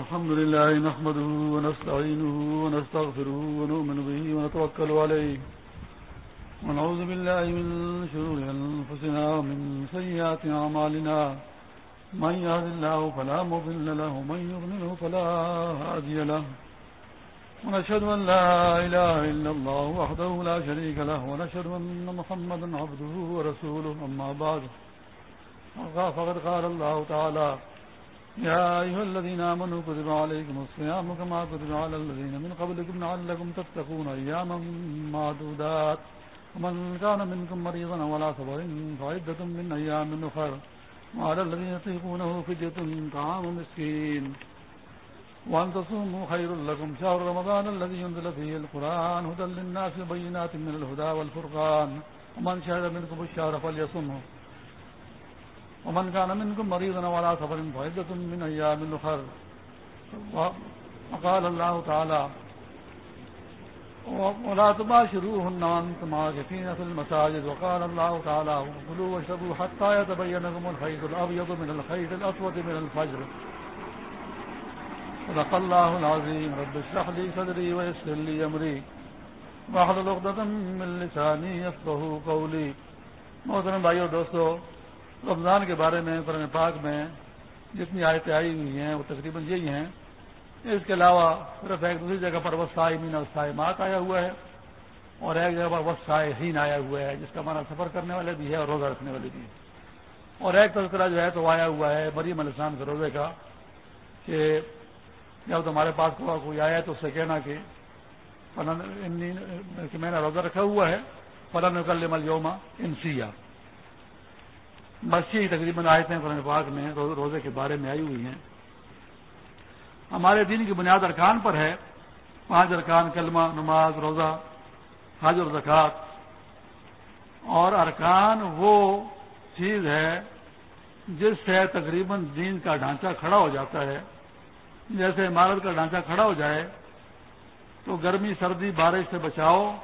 الحمد لله نحمده ونستعينه ونستغفره ونؤمن به ونتوكل عليه ونعوذ بالله من شرور أنفسنا ومن سيئات عمالنا من يهد الله فلا مضل له ومن يغنله فلا هادي له ونشهد أن لا إله إلا الله وحده لا شريك له ونشهد أن محمد عبده ورسوله أما بعد فقد قال الله تعالى يا أيها الذين آمنوا كتب عليكم الصيام كما كتب على الذين من قبلكم لعلكم تتقون أياما معدودات. ومن كان منكم مريضا ولا صبر فعدة من أيام أخر. وعلى الذين يطيقونه فدية طعام مسكين. وأن تصوموا خير لكم. شهر رمضان الذي ينزل فيه القرآن. هدى للناس بينات من الهدى والفرقان. ومن شهد منكم الشهر فليصمه. امن ومن كان منكم مريضا ولا سفر فعدة من أيام الأخر. وقال الله تعالى ولا تباشروهن وانتم عاكفين في المساجد. وقال الله تعالى كلوا واشربوا حتى يتبين لكم الخيط الأبيض من الخيط الأسود من الفجر. صدق الله العظيم. رب اشرح لي صدري ويسر لي أمري. واحلل عقدة من لساني يفقهوا قولي. محترم بھائیو، دوستو رمضان کے بارے میں قرآن پاک میں جتنی آیتیں آئی ہوئی ہیں، وہ تقریباً یہی ہیں۔ اس کے علاوہ صرف ایک دوسری جگہ پر وسائے مین اور مات آیا ہوا ہے اور ایک جگہ پر وسائے ہین آیا ہوا ہے، جس کا مانا سفر کرنے والے بھی ہے اور روزہ رکھنے والے بھی ہے اور ایک تذکرہ جو ہے تو آیا ہوا ہے مریم علیہ السلام کے روزے کا، کہ جب تمہارے پاس کوئی آیا ہے تو اس سے کہنا کہ میں نے روزہ رکھا ہوا ہے فلاں کل مل یوما انسیا۔ بس یہی تقریباً آیتیں قرآن پاک میں روزے کے بارے میں آئی ہوئی ہیں۔ ہمارے دین کی بنیاد ارکان پر ہے۔ پانچ ارکان کلمہ، نماز، روزہ، حج اور زکوٰۃ۔ اور ارکان وہ چیز ہے جس سے تقریباً دین کا ڈھانچہ کھڑا ہو جاتا ہے۔ جیسے عمارت کا ڈھانچہ کھڑا ہو جائے تو گرمی، سردی، بارش سے بچاؤ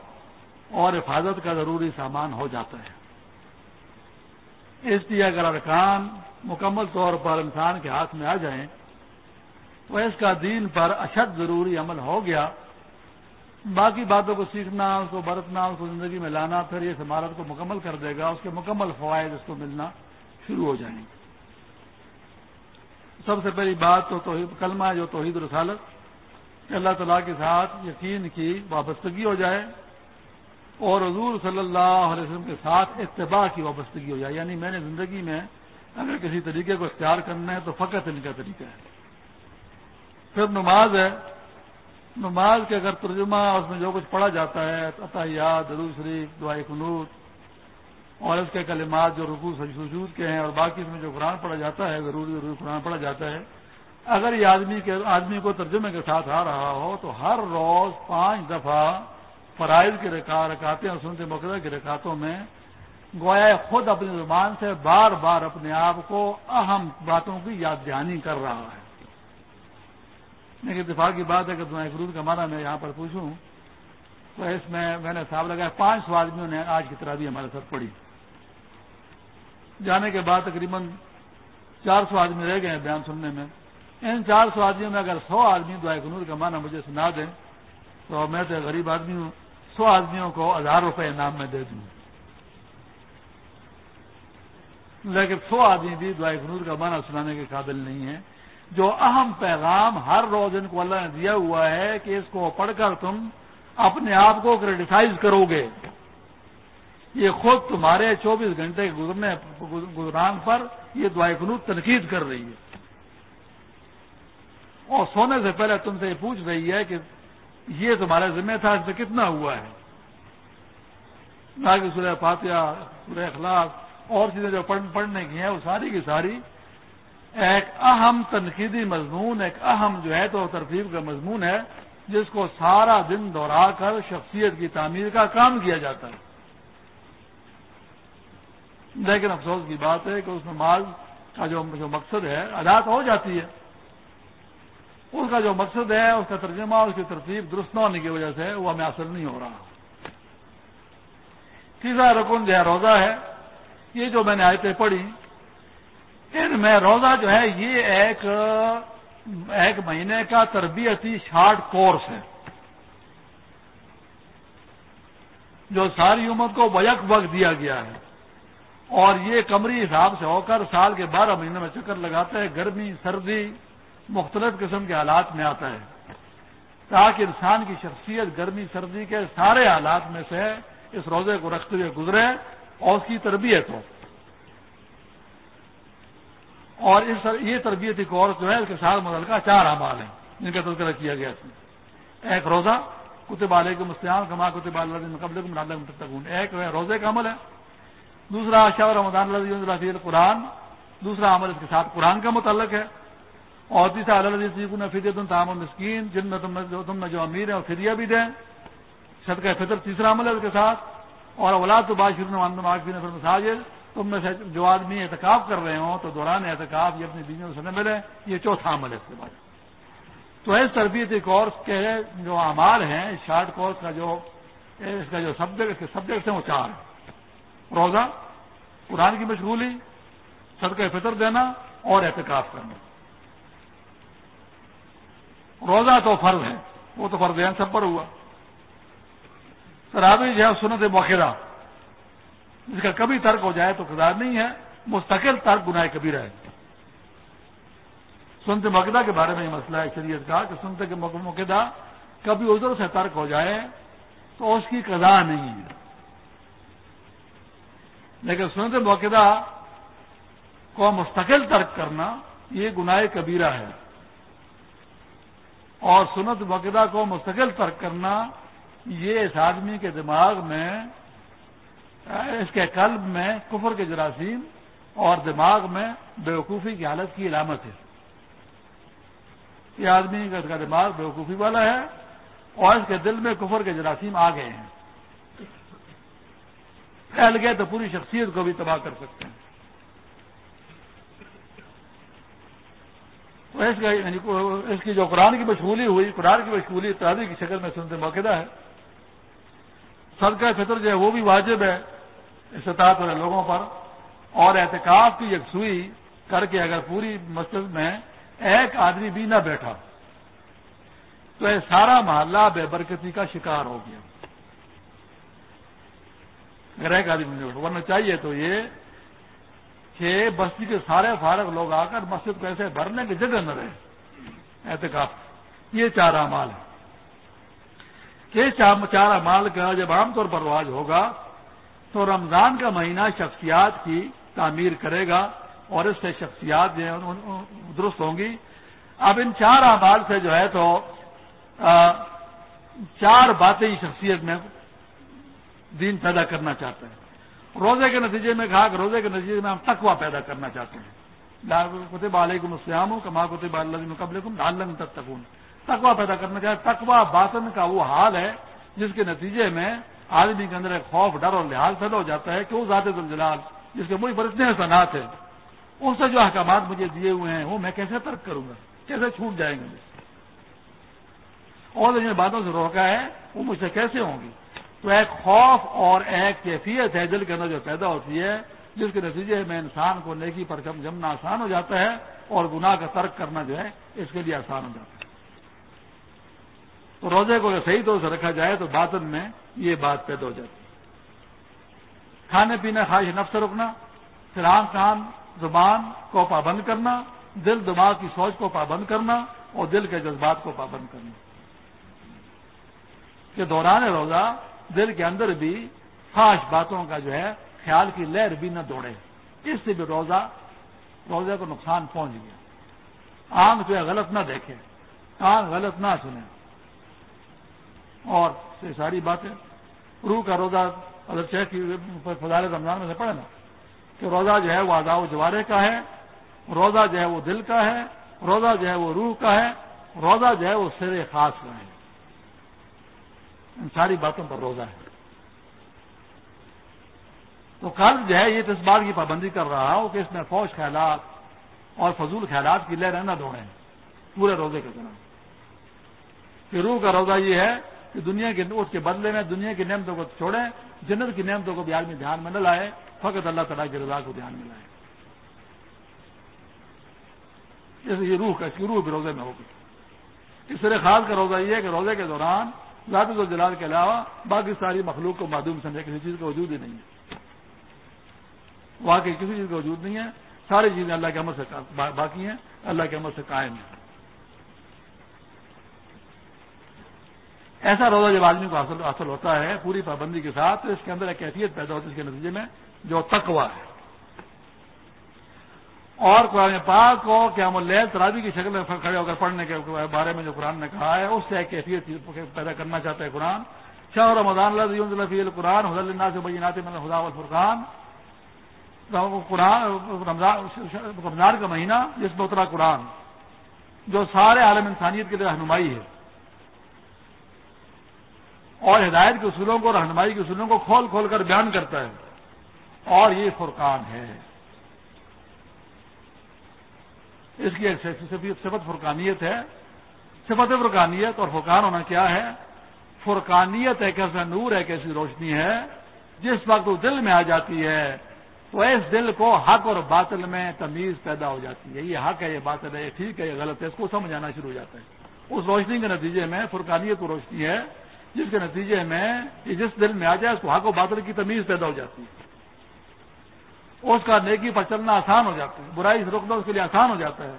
اور حفاظت کا ضروری سامان ہو جاتا ہے۔ اس لیے اگر ارکان مکمل طور پر انسان کے ہاتھ میں آ جائیں تو اس کا دین پر اشد ضروری عمل ہو گیا، باقی باتوں کو سیکھنا، اس کو برتنا، اس کو زندگی میں لانا، پھر یہ عمارت کو مکمل کر دے گا، اس کے مکمل فوائد اس کو ملنا شروع ہو جائیں گے۔ سب سے پہلی بات تو توحید، کلمہ ہے جو توحید رسالت اللہ تعالیٰ کے ساتھ یقین کی وابستگی ہو جائے اور حضور صلی اللہ علیہ وسلم کے ساتھ اتباع کی وابستگی ہو جائے۔ یعنی میں نے زندگی میں اگر کسی طریقے کو اختیار کرنا ہے تو فقط ان کا طریقہ ہے۔ پھر نماز ہے۔ نماز کے اگر ترجمہ اس میں جو کچھ پڑھا جاتا ہے عطیات درود شریف، دعائے خنوط اور اس کے کلمات جو رکو سجود کے ہیں اور باقی اس میں جو قرآن پڑھا جاتا ہے، ضروری ضروری قرآن پڑھا جاتا ہے، اگر یہ آدمی کے، آدمی کو ترجمے کے ساتھ آ رہا ہو تو ہر روز پانچ دفعہ فرائض کی رکاتیں اور سنتے مقدر کی رکاتوں میں گویا خود اپنی زبان سے بار بار اپنے آپ کو اہم باتوں کی یاد دہانی کر رہا ہے۔ لیکن اتفاق کی بات ہے کہ دعائیں فرود کا مانا میں یہاں پر پوچھوں تو اس میں میں نے حساب لگایا پانچ سو آدمیوں نے آج کی طرح بھی ہمارے ساتھ پڑھی۔ جانے کے بعد تقریباً چار سو آدمی رہ گئے ہیں بیان سننے میں۔ ان چار سو آدمیوں میں اگر سو آدمی دعائیں کنور کا مانا مجھے سنا دیں تو میں تو غریب آدمی ہوں، سو آدمیوں کو ہزار روپے انعام میں دے دوں۔ لیکن سو آدمی بھی دعائے خنور کا معنی سنانے کے قابل نہیں ہے جو اہم پیغام ہر روز ان کو اللہ نے دیا ہوا ہے کہ اس کو پڑھ کر تم اپنے آپ کو کریٹیسائز کرو گے یہ خود تمہارے چوبیس گھنٹے گزرنے گزران پر یہ دعائے خنور تنقید کر رہی ہے۔ اور سونے سے پہلے تم سے یہ پوچھ رہی ہے کہ یہ تمہارا ذمہ تھا، اس میں کتنا ہوا ہے؟ نہ کہ سورہ فاتحہ، سورہ اخلاق اور چیزیں جو پڑھنے کی ہیں، وہ ساری کی ساری ایک اہم تنقیدی مضمون، ایک اہم جو ہے تو ترتیب کا مضمون ہے، جس کو سارا دن دوہرا کر شخصیت کی تعمیر کا کام کیا جاتا ہے۔ لیکن افسوس کی بات ہے کہ اس نماز کا جو مقصد ہے، ادا ہو جاتی ہے۔ اس کا جو مقصد ہے، اس کا ترجمہ، اس کی ترتیب درست نہ ہونے کی وجہ سے وہ ہمیں اثر نہیں ہو رہا۔ تیسرا رکن جو ہے، روزہ ہے۔ یہ جو میں نے آیتیں پڑھی، ان میں روزہ جو ہے، یہ ایک ایک مہینے کا تربیتی شارٹ کورس ہے۔ جو ساری امت کو بیک وقت دیا گیا ہے۔ اور یہ کمری حساب سے ہو کر سال کے بارہ مہینے میں چکر لگاتا ہے گرمی، سردی مختلف قسم کے حالات میں آتا ہے۔ تاکہ انسان کی شخصیت گرمی، سردی کے سارے حالات میں سے اس روزے کو رکھتے ہوئے گزرے اور اس کی تربیت ہو۔ اور اس یہ تربیتی کورس جو ہے، اس کے ساتھ مدل کا چار اعمال ہیں۔ جن کا تذکرہ کیا گیا تھا۔ ایک روزہ، کتب علیہ کے مسلم کما کتب اللہ قبل تک ایک روزے کا عمل ہے۔ دوسرا شاہ رمضان اللہ قرآن دوسرا عمل اس کے ساتھ قرآن کا متعلق ہے۔ اور تیسرا اللہ فدیت الطام المسکین، جن میں تم تم جو امیر ہے اور فدیہ بھی دیں۔ صدقہ فطر تیسرا عمل ہے اس کے ساتھ۔ اور اولاد تو بادشر مساجد تم میں سے جو آدمی احتکاب کر رہے ہوں، تو دوران احتکاب یہ اپنی بیویوں سے نہ ملے۔ یہ چوتھا عمل ہے اس کے بعد۔ تو اس تربیتی کورس کے جو اعمال ہیں شارٹ کورس کا جو اس کا جو سبجیکٹ سبجیکٹ ہیں، وہ چار ہیں۔ روزہ، قرآن کی مشغولی، صدقہ فطر دینا اور احتکاب کرنا۔ روزہ تو فرض ہے، وہ تو فرض ہے سب پر ہوا۔ سرابی جو ہے سنت موقع جس کا کبھی ترک ہو جائے تو کردار نہیں ہے، مستقل ترک گناہ کبھی رہے سنت مقدہ کے بارے میں یہ مسئلہ ہے، شریعت کا، کہ سنتے کے مقدہ کبھی ادھر سے ترک ہو جائے تو اس کی قضا نہیں ہے۔ لیکن سنت موقع کو مستقل ترک کرنا، یہ گناہ کبیرہ ہے۔ اور سنت موقع کو مستقل ترک کرنا یہ اس آدمی کے دماغ میں، اس کے قلب میں کفر کے جراثیم اور دماغ میں بیوقوفی کی حالت کی علامت ہے۔ یہ آدمی اس کا دماغ بیوقوفی والا ہے اور اس کے دل میں کفر کے جراثیم آ گئے ہیں۔ پھیل گئے تو پوری شخصیت کو بھی تباہ کر سکتے ہیں۔ تو اس کا یعنی اس کی جو قرآن کی مشغولی ہوئی، قرآن کی مشغولی اتحادی کی شکل میں سنتے موقع ہے۔ صدقہ فطر جو ہے وہ بھی واجب ہے استطاعت والے لوگوں پر۔ اور احتکاب کی یکسوئی کر کے اگر پوری مسجد میں ایک آدمی بھی نہ بیٹھا، تو یہ سارا محلہ بے برکتی کا شکار ہو گیا۔ اگر ایک آدمی ورنہ چاہیے تو یہ کہ بستی کے سارے فارغ لوگ آ کر مسجد کو ایسے بھرنے کی جگہ نہ رہے۔ احتکاب یہ چار مال ہے۔ کہ چار مال کا جب عام طور پر رواج ہوگا تو رمضان کا مہینہ شخصیات کی تعمیر کرے گا اور اس سے شخصیات جو ہے درست ہوں گی۔ اب ان چار اعمال سے جو ہے تو چار باتیں شخصیت میں دین پیدا کرنا چاہتے ہیں۔ روزے کے نتیجے میں کہا کہ روزے کے نتیجے میں ہم تقوا پیدا کرنا چاہتے ہیں۔ کتب علیکم السلام کما کتب اللہ قبل ڈال تک تکون تقوا پیدا کرنا چاہتے تقوا باطن کا وہ حال ہے جس کے نتیجے میں آدمی کے اندر ایک خوف، ڈر اور لحاظ پیدا ہو جاتا ہے کہ وہ ذات الجلال جس کے مجھ پر اتنے احسانات ہیں، ان سے جو احکامات مجھے دیے ہوئے ہیں، وہ میں کیسے ترک کروں گا؟ کیسے چھوٹ جائیں گے؟ اور جن باتوں سے روکا ہے، وہ مجھ سے کیسے ہوں گی؟ تو ایک خوف اور ایک کیفیت ہے دل کے اندر جو پیدا ہوتی ہے، جس کے نتیجے میں انسان کو نیکی پر جمنا آسان ہو جاتا ہے اور گناہ کا ترک کرنا جو ہے، اس کے لیے آسان ہو جاتا ہے۔ تو روزے کو اگر صحیح طور سے رکھا جائے تو باطن میں یہ بات پیدا ہو جاتی ہے۔ کھانے پینے، خواہش نفس رکنا پھر آنکھ کان، زبان کو پابند کرنا، دل دماغ کی سوچ کو پابند کرنا اور دل کے جذبات کو پابند کرنا۔ کہ دوران روزہ دل کے اندر بھی خاص باتوں کا جو ہے خیال کی لہر بھی نہ دوڑے۔ اس سے بھی روزہ، روزے کو نقصان پہنچ گیا۔ آنکھ جو ہے غلط نہ دیکھے، کان غلط نہ سنے۔ اور یہ ساری باتیں، روح کا روزہ اگر شیخ کی فضال رمضان میں سے پڑھے نا، کہ روزہ جو ہے وہ آزا و جوارے کا ہے، روزہ جو ہے وہ دل کا ہے، روزہ جو ہے وہ روح کا ہے، روزہ جو ہے وہ سر خاص کا ہے۔ ان ساری باتوں پر روزہ ہے۔ تو کل جو ہے یہ اس بات کی پابندی کر رہا ہو کہ اس میں فوج خیالات اور فضول خیالات کی لہر نہ دوڑیں پورے روزے کے دوران۔ کہ روح کا روزہ یہ ہے کہ دنیا کے نوٹ کے بدلے میں، دنیا کی نعمتوں کو چھوڑیں، جنت کی نعمتوں کو بھی آدمی دھیان میں نہ لائے، فقط اللہ تعالیٰ کی رضا کو دھیان میں لائے۔ جیسے یہ روح کا، اس کی روح بھی روزے میں ہوگی۔ اس طرح خاص کا روزہ یہ ہے کہ روزے کے دوران ذات و جلال کے علاوہ باقی ساری مخلوق کو معدوم سمجھے کسی چیز کا وجود ہی نہیں ہے۔ واقعی کسی چیز کا وجود نہیں ہے۔ ساری چیزیں اللہ کے عمل سے باقی ہیں۔ اللہ کے عمل سے قائم ہیں۔ ایسا روزہ جب آدمی کو حاصل حاصل ہوتا ہے پوری پابندی کے ساتھ، تو اس کے اندر ایک کیفیت پیدا ہوتی ہے، اس کے نتیجے میں جو تقوا ہے۔ اور قرآن پاک کو کیا ملیل ترابی کی شکل میں کھڑے ہو کر پڑھنے کے بارے میں جو قرآن نے کہا ہے، اس سے ایک کیفیت پیدا کرنا چاہتا ہے قرآن۔ شاہ رمضان الفی القرآن حضر اللہ سے بینات خدا الفرقان قرآن رمضان کا مہینہ جس میں اترا قرآن، جو سارے عالم انسانیت کے لیے رہنمائی ہے۔ اور ہدایت کے اصولوں کو، رہنمائی کے اصولوں کو کھول کھول کر بیان کرتا ہے۔ اور یہ فرقان ہے۔ اس کی ایک صفت فرقانیت ہے۔ صفت فرقانیت اور فرقان ہونا کیا ہے؟ فرقانیت ایک ایسا نور ایک ایسی روشنی ہے۔ جس وقت وہ دل میں آ جاتی ہے، تو اس دل کو حق اور باطل میں تمیز پیدا ہو جاتی ہے۔ یہ حق ہے، یہ باطل ہے، یہ ٹھیک ہے، یہ غلط ہے۔ اس کو سمجھ آنا شروع ہو جاتا ہے۔ اس روشنی کے نتیجے میں فرقانیت وہ روشنی ہے، جس کے نتیجے میں جس دل میں آ جائے، اس کو حق و باطل کی تمیز پیدا ہو جاتی ہے۔ اس کا نیکی پر چلنا آسان ہو جاتا ہے، برائی سے روکنا اس کے لیے آسان ہو جاتا ہے۔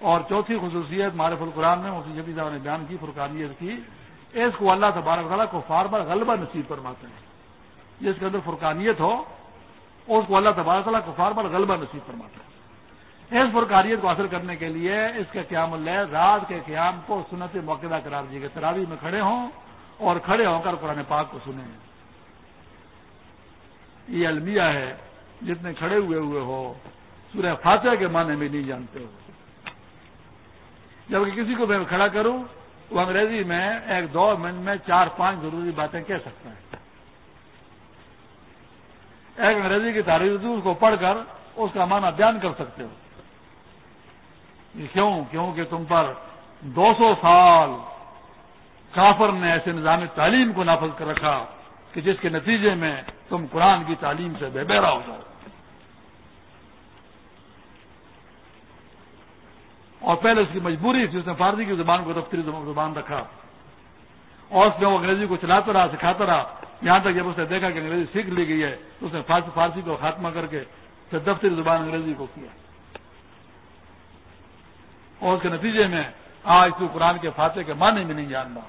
اور چوتھی خصوصیت معرف القرآن میں اسی جبی صاحب نے بیان کی، فرقانیت کی، اس کو اللہ تبارک تعالیٰ کو فار بار غلبہ نصیب فرماتے ہیں۔ جس کے اندر فرقانیت ہو، اس کو اللہ تبارک تعالیٰ کو فار بار غلبہ نصیب فرماتے ہیں۔ اس فرقانیت کو حاصل کرنے کے لیے اس کے قیام اللہ رات کے قیام کو سنت موقع قرار دیے گئے تراوی میں کھڑے ہوں اور کھڑے ہو کر قرآن پاک کو سنیں۔ یہ المیہ ہے۔ جتنے کھڑے ہوئے ہوئے ہو، سورہ فاتحہ کے معنی میں نہیں جانتے ہو۔ جبکہ کسی کو میں کھڑا کروں، وہ انگریزی میں ایک دو منٹ میں چار پانچ ضروری باتیں کہہ سکتا ہے۔ ایک انگریزی کی تاریخ اس کو پڑھ کر اس کا معنی بیان کر سکتے ہو۔ کیوں کیوں؟ کہ تم پر دو سو سال کافر نے ایسے نظام تعلیم کو نافذ کر رکھا کہ جس کے نتیجے میں تم قرآن کی تعلیم سے بے بہرا ہو جاؤ۔ اور پہلے اس کی مجبوری تھی، اس نے فارسی کی زبان کو دفتری زبان رکھا۔ اور اس میں وہ انگریزی کو چلاتا رہا، سکھاتا رہا۔ یہاں تک جب اس نے دیکھا کہ انگریزی سیکھ لی گئی ہے، تو اس نے فارسی فارسی کو خاتمہ کر کے پھر دفتری زبان انگریزی کو کیا۔ اور اس کے نتیجے میں آج تو قرآن کے فاتح کے معنی میں نہیں جاننا۔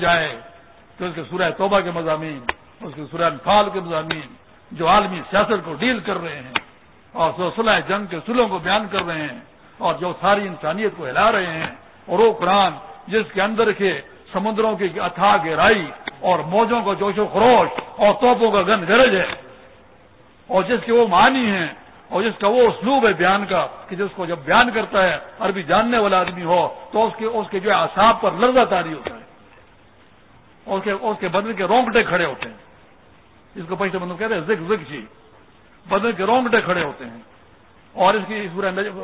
جائے تو اس کے سورہ توبہ کے مضامین، اس کے سورہ انفال کے مضامین، جو عالمی سیاست کو ڈیل کر رہے ہیں اور صلح جنگ کے سلوں کو بیان کر رہے ہیں۔ اور جو ساری انسانیت کو ہلا رہے ہیں اور وہ قرآن جس کے اندر کے سمندروں کی اتھا گہرائی اور موجوں کا جوش و خروش اور توپوں کا گند گرج ہے اور جس کے وہ معنی ہیں اور جس کا وہ اسلوب ہے بیان کا کہ جس کو جب بیان کرتا ہے عربی جاننے والا آدمی ہو تو اس کے اس کے جو ہے پر لرزہ تاری ہوتا ہے اور اس کے بدن کے رونگٹے کھڑے ہوتے ہیں اس کو پیسے بندو کہتے ہیں زگ زگ جی بدن کے رونگٹے کھڑے ہوتے ہیں اور اس کی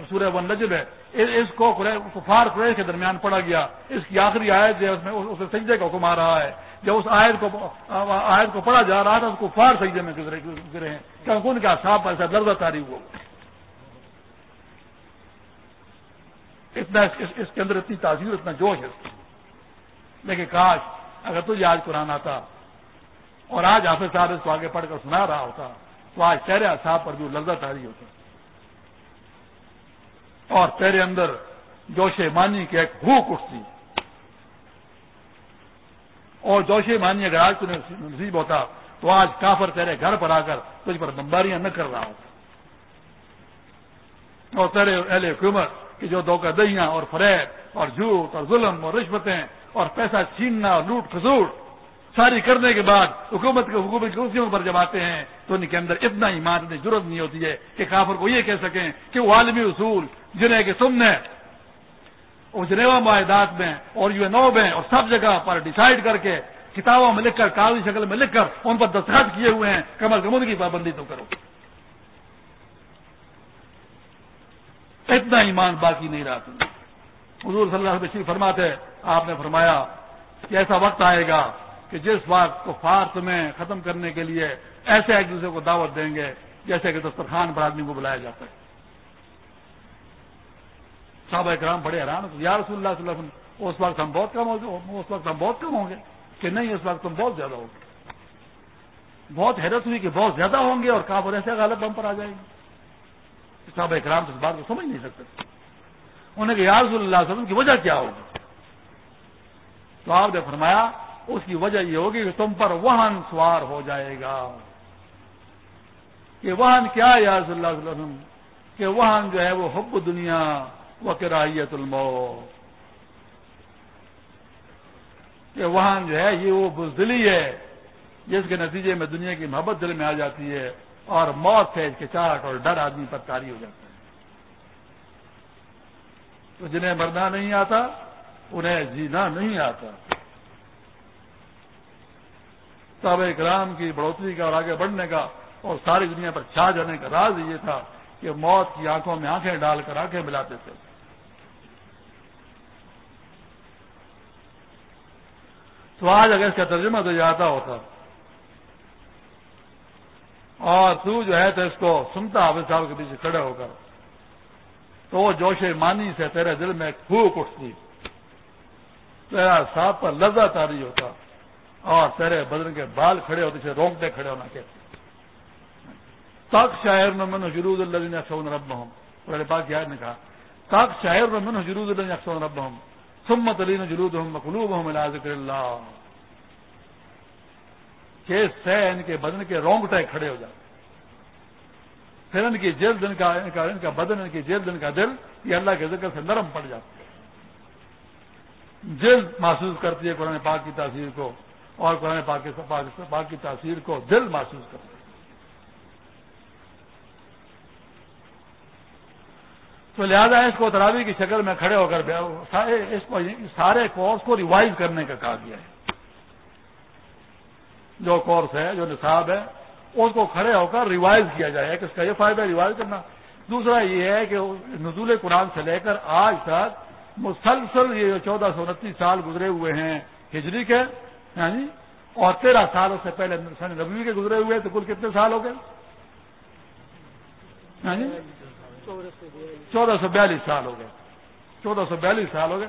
سورہ ون نجب ہے۔ اس کو کفار قریش کے درمیان پڑا گیا۔ اس کی آخری آیت جو اس میں اسے سجدے کا حکم آ رہا ہے۔ جب اس آیت کو آیت کو پڑھا جا رہا تھا، اس کو فار سجدے میں گرے ہیں۔ کیونکہ ان کا صاف ایسا درد تاری ہوا اتنا اس کے اندر اتنی تاثیر، اتنا جوش ہے۔ لیکن کاش اگر تجھے آج قرآن آتا اور آج حافظ صاحب اس کو آگے پڑھ کر سنا رہا ہوتا تو آج چہرے صاحب پر جو لذت تاری ہوتا۔ اور تیرے اندر جوش مانی کی ایک بھوک اٹھتی اور جوش مانی اگر آج تمہیں نصیب ہوتا تو آج کافر تیرے گھر پر آ کر تجھ پر بمباریاں نہ کر رہا ہوتا اور تیرے اہل حکومت کی جو دھوکہ دہیاں اور فریب اور جھوٹ اور ظلم اور رشوتیں اور پیسہ چھیننا اور لوٹ کھسوٹ ساری کرنے کے بعد حکومت کے حکومت کرسیوں پر جب آتے ہیں، تو ان کے اندر اتنا ایمان، اتنی ضرورت نہیں ہوتی ہے کہ کافر کو یہ کہہ سکیں کہ وہ عالمی اصول جنہیں کہ تم نے جنیوا معاہدات میں اور یو این او میں اور سب جگہ پر ڈسائڈ کر کے کتابوں میں لکھ کر، کاغذی شکل میں لکھ کر ان پر دستخط کیے ہوئے ہیں، کمر کمود کی پابندی تو کرو۔ اتنا ایمان باقی نہیں رہا۔ تم حضور صلی اللہ علیہ فرماتے آپ نے فرمایا کہ ایسا وقت آئے گا کہ جس وقت کو تمہیں ختم کرنے کے لیے ایسے ایک دوسرے کو دعوت دیں گے، جیسے کہ دسترخوان پر آدمی کو بلایا جاتا ہے۔ صحابہ کرام بڑے حیران یا رسول اللہ صلی اللہ علیہ وسلم، اس وقت ہم بہت کم ہوں گے اس وقت ہم بہت کم ہوں گے، کہ نہیں، اس وقت تم بہت زیادہ ہوگے بہت حیرت ہوئی کہ بہت زیادہ ہوں گے اور کہاں پر ایسے غالب ہم پر آ جائے گی صحابہ اکرام اس بات کو سمجھ نہیں سکتے۔ انہیں کہ یا رسول اللہ صلی اللہ علیہ وسلم، کی وجہ کیا ہوگی؟ تو آپ نے فرمایا اس کی وجہ یہ ہوگی کہ تم پر وہن سوار ہو جائے گا۔ کہ وہن کیا یا رسول اللہ صلی اللہ علیہ وسلم؟ کہ وہن جو ہے وہ حب دنیا وہ کراہیت المو کہ وہن جو ہے یہ وہ بزدلی ہے، جس کے نتیجے میں دنیا کی محبت دل میں آ جاتی ہے اور موت سے کے چاٹ اور ڈر آدمی پر کاری ہو جاتا ہے۔ تو جنہیں مرنا نہیں آتا، انہیں جینا نہیں آتا۔ صحابہ اکرام کی بڑھوتری کا اور آگے بڑھنے کا اور ساری دنیا پر چھا جانے کا راز یہ تھا کہ موت کی آنکھوں میں آنکھیں ڈال کر آنکھیں ملاتے تھے۔ تو آج اگر اس کا ترجمہ تو جاتا ہوتا اور تو جو ہے تو اس کو سنتا حافظ صاحب کے پیچھے کھڑے ہو کر۔ تو وہ جوش مانی سے تیرے دل میں پھوک اٹھتی۔ تیرا صاحب پر لذا تاری ہوتا۔ اور تیرے بدن کے بال کھڑے ہوتے سے روکتے کھڑے ہونا کہتے تک شاعر نے من اللہ نے اکثر رب ہوں پہلے پاک یاد نے کہا تک شاعر نے من جرود اللہ نے اکثر رب ہوں سمت علی نے ہوں مقلوب ہوں ذکر اللہ۔ کہ سہ ان کے بدن کے رونگٹے کھڑے ہو جاتے پھر ان کی جلد، ان کا ان کا ان کا بدن، ان کی جلد، ان کا دل، یہ اللہ کے ذکر سے نرم پڑ جاتا ہے۔ جلد محسوس کرتی ہے قرآن پاک کی تاثیر کو۔ اور قرآن پاک پاک کی تاثیر کو دل محسوس کرتی تو لہذا اس کو تراوی کی شکل میں کھڑے ہو کر اس کو سارے کورس کو ریوائز کرنے کا کہا گیا ہے۔ جو کورس ہے، جو نصاب ہے، اس کو کھڑے ہو کر ریوائز کیا جائے۔ کہ اس کا یہ فائدہ ہے ریوائز کرنا۔ دوسرا یہ ہے کہ نزول قرآن سے لے کر آج تک مسلسل یہ چودہ سو انتیس سال گزرے ہوئے ہیں ہجری کے۔ ہاں جی؟ اور تیرہ سالوں سے پہلے سن نبوی کے گزرے ہوئے تو کل کتنے سال ہو گئے؟ ہاں جی؟ چودہ سو بیالیس سال ہو گئے۔ چودہ سو بیالیس سال ہو گئے۔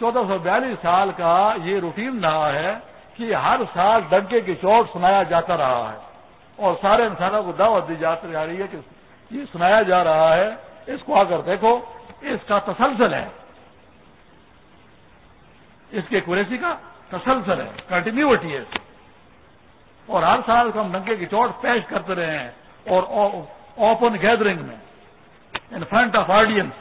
چودہ سو بیالیس سال کا یہ روٹین رہا ہے کہ ہر سال ڈنکے کی چوٹ سنایا جاتا رہا ہے۔ اور سارے انسانوں کو دعوت دی جاتی جا رہی ہے کہ یہ سنایا جا رہا ہے۔ اس کو آ کر دیکھو، اس کا تسلسل ہے۔ اس کے کوریسی کا تسلسل ہے کنٹینیوٹی ہے۔ اور ہر سال کو ہم ڈنکے کی چوٹ پیش کرتے رہے ہیں اور اوپن گیدرنگ میں ان فرنٹ آف آڈینس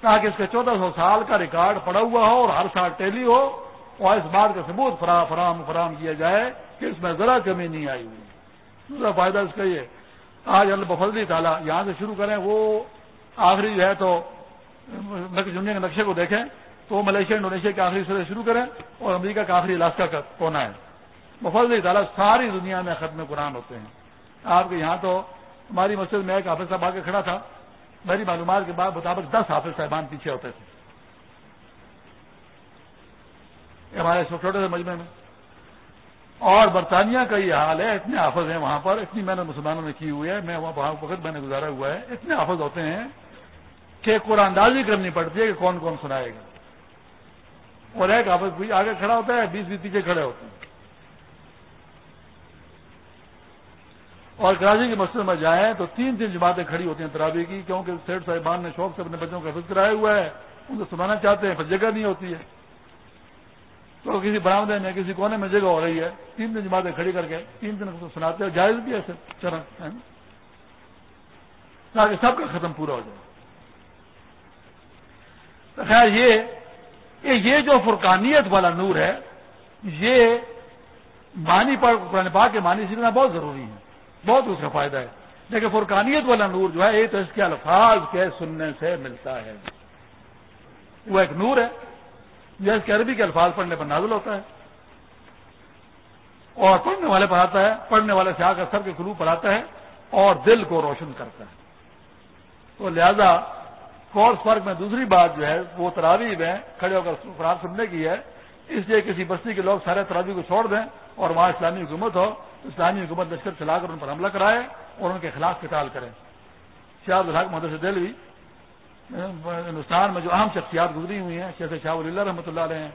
تاکہ اس کے چودہ سو سال کا ریکارڈ پڑا ہوا ہو اور ہر سال ٹیلی ہو اور اس بات کا ثبوت فراہم فراہم کیا جائے کہ اس میں ذرا کمی نہیں آئی ہوئی۔ دوسرا فائدہ اس کا یہ آج البفلی تعالیٰ یہاں سے شروع کریں، وہ آخری جو ہے تو دنیا کے نقشے کو دیکھیں۔ تو ملیشیا انڈونیشیا کے آخری سرے شروع کریں اور امریکہ کا آخری علاقہ کا کونا ہے۔ بفضل تعالیٰ ساری دنیا میں ختم قرآن ہوتے ہیں۔ آپ کے یہاں تو ہماری مسجد میں ایک حافظ صاحب آ کے کھڑا تھا۔ میری معلومات کے بعد مطابق دس حافظ صاحبان پیچھے ہوتے تھے۔ ہمارے چھوٹے سے مجمے میں۔ اور برطانیہ کا یہ حال ہے، اتنے حافظ ہیں وہاں پر، اتنی محنت مسلمانوں نے کی ہوئی ہے۔ میں وہاں وقت میں نے گزارا ہوا ہے۔ اتنے حافظ ہوتے ہیں کہ قرآن اندازی کرنی پڑتی ہے کہ کون کون سنائے گا۔ اور ایک حافظ آگے کھڑا ہوتا ہے، بیس بیس پیچھے کھڑے ہوتے ہیں۔ اور کراچی کی مسجد میں جائیں تو تین تین جماعتیں کھڑی ہوتی ہیں ترابی کی، کیونکہ سیٹ صاحبان نے شوق سے اپنے بچوں کا حفظ کرایا ہوا ہے، ان کو سنانا چاہتے ہیں، پھر جگہ نہیں ہوتی ہے۔ تو کسی برامدے میں، کسی کونے میں جگہ ہو رہی ہے، تین دن جماعتیں کھڑی کر کے تین دن سناتے ہیں، جائز بھی ایسے چرن تاکہ سب کا ختم پورا ہو جائے۔ تو خیر یہ یہ جو فرقانیت والا نور ہے، یہ مانی پر قرآن پاک کے مانی سیکھنا بہت ضروری ہے، بہت اس کا فائدہ ہے۔ لیکن فرقانیت والا نور جو ہے، یہ تو اس کے الفاظ کے سننے سے ملتا ہے۔ وہ ایک نور ہے، جو اس کے عربی کے الفاظ پڑھنے پر نازل ہوتا ہے۔ اور پڑھنے والے پر آتا ہے، پڑھنے والے سے آ کر سر کے کلو پر آتا ہے اور دل کو روشن کرتا ہے۔ تو لہذا کورس فرق میں دوسری بات جو ہے، وہ تراوی میں کھڑے ہو کر فراغ سننے کی ہے۔ اس لیے کسی بستی کے لوگ سارے تراوی کو چھوڑ دیں اور وہاں اسلامی حکومت ہو، اسلامی حکومت لشکر چلا کر ان پر حملہ کرائے اور ان کے خلاف قتال کریں شاہ الحق محدود دلوی ہندوستان میں جو اہم شخصیات گزری ہوئی ہیں، جیسے شاہ ولی اللہ رحمۃ اللہ علیہ ہیں،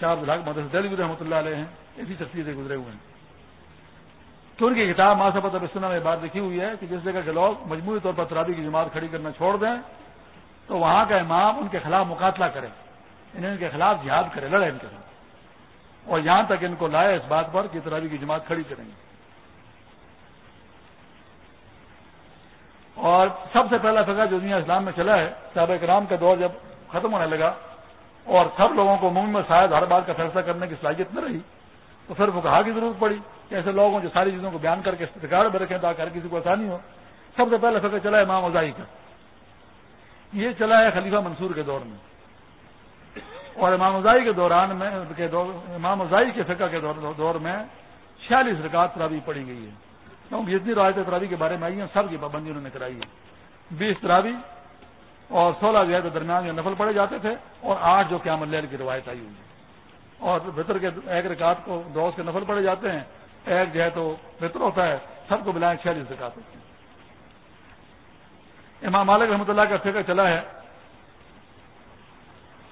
شاہ الحق مدرس دہلی رحمۃ اللہ علیہ ہیں، ایسی شخصیتیں گزرے ہوئے ہیں۔ کہ ان کی کتاب ماسبت ابستنا میں بات لکھی ہوئی ہے کہ جس جگہ کے لوگ مجموعی طور پر ترابی کی جماعت کھڑی کرنا چھوڑ دیں تو وہاں کا امام ان کے خلاف مقاتلہ کرے، انہیں ان کے خلاف جہاد کرے، لڑے ان کے اور یہاں تک ان کو لائے اس بات پر کہ ترابی کی جماعت کھڑی کریں گے۔ اور سب سے پہلا فقہ جو دنیا اسلام میں چلا ہے، صحابہ کرام کا دور جب ختم ہونے لگا اور سب لوگوں کو ممبئی میں شاید ہر بات کا فیصلہ کرنے کی صلاحیت نہ رہی، تو پھر وہ کہا کی ضرورت پڑی کہ ایسے لوگ جو ساری چیزوں کو بیان کر کے ریکارڈ میں رکھیں تاکہ ہر کسی کو آسانی ہو۔ سب سے پہلے فقہ چلا ہے امام ازائی کا۔ یہ چلا ہے خلیفہ منصور کے دور میں اور امام ازائی کے دوران میں امام ازائی کے فقہ کے دور میں چھیالیس رکعت ترابی پڑی گئی ہے۔ کیونکہ جتنی روایت ترابی کے بارے میں آئی ہیں، سب کی پابندی انہوں نے کرائی ہے۔ بیس ترابی اور سولہ جو ہے تو درمیان میں نفل پڑے جاتے تھے اور آٹھ جو قیام اللیل کی روایت آئی ہوئی ہے اور بطر کے ایک رکعت کو دوست کے نفل پڑے جاتے ہیں، ایک جو ہے تو بہتر ہوتا ہے، سب کو بلائیں چھیالیس رکعت ہوتی ہیں۔ امام مالک رحمۃ اللہ کا فکر چلا ہے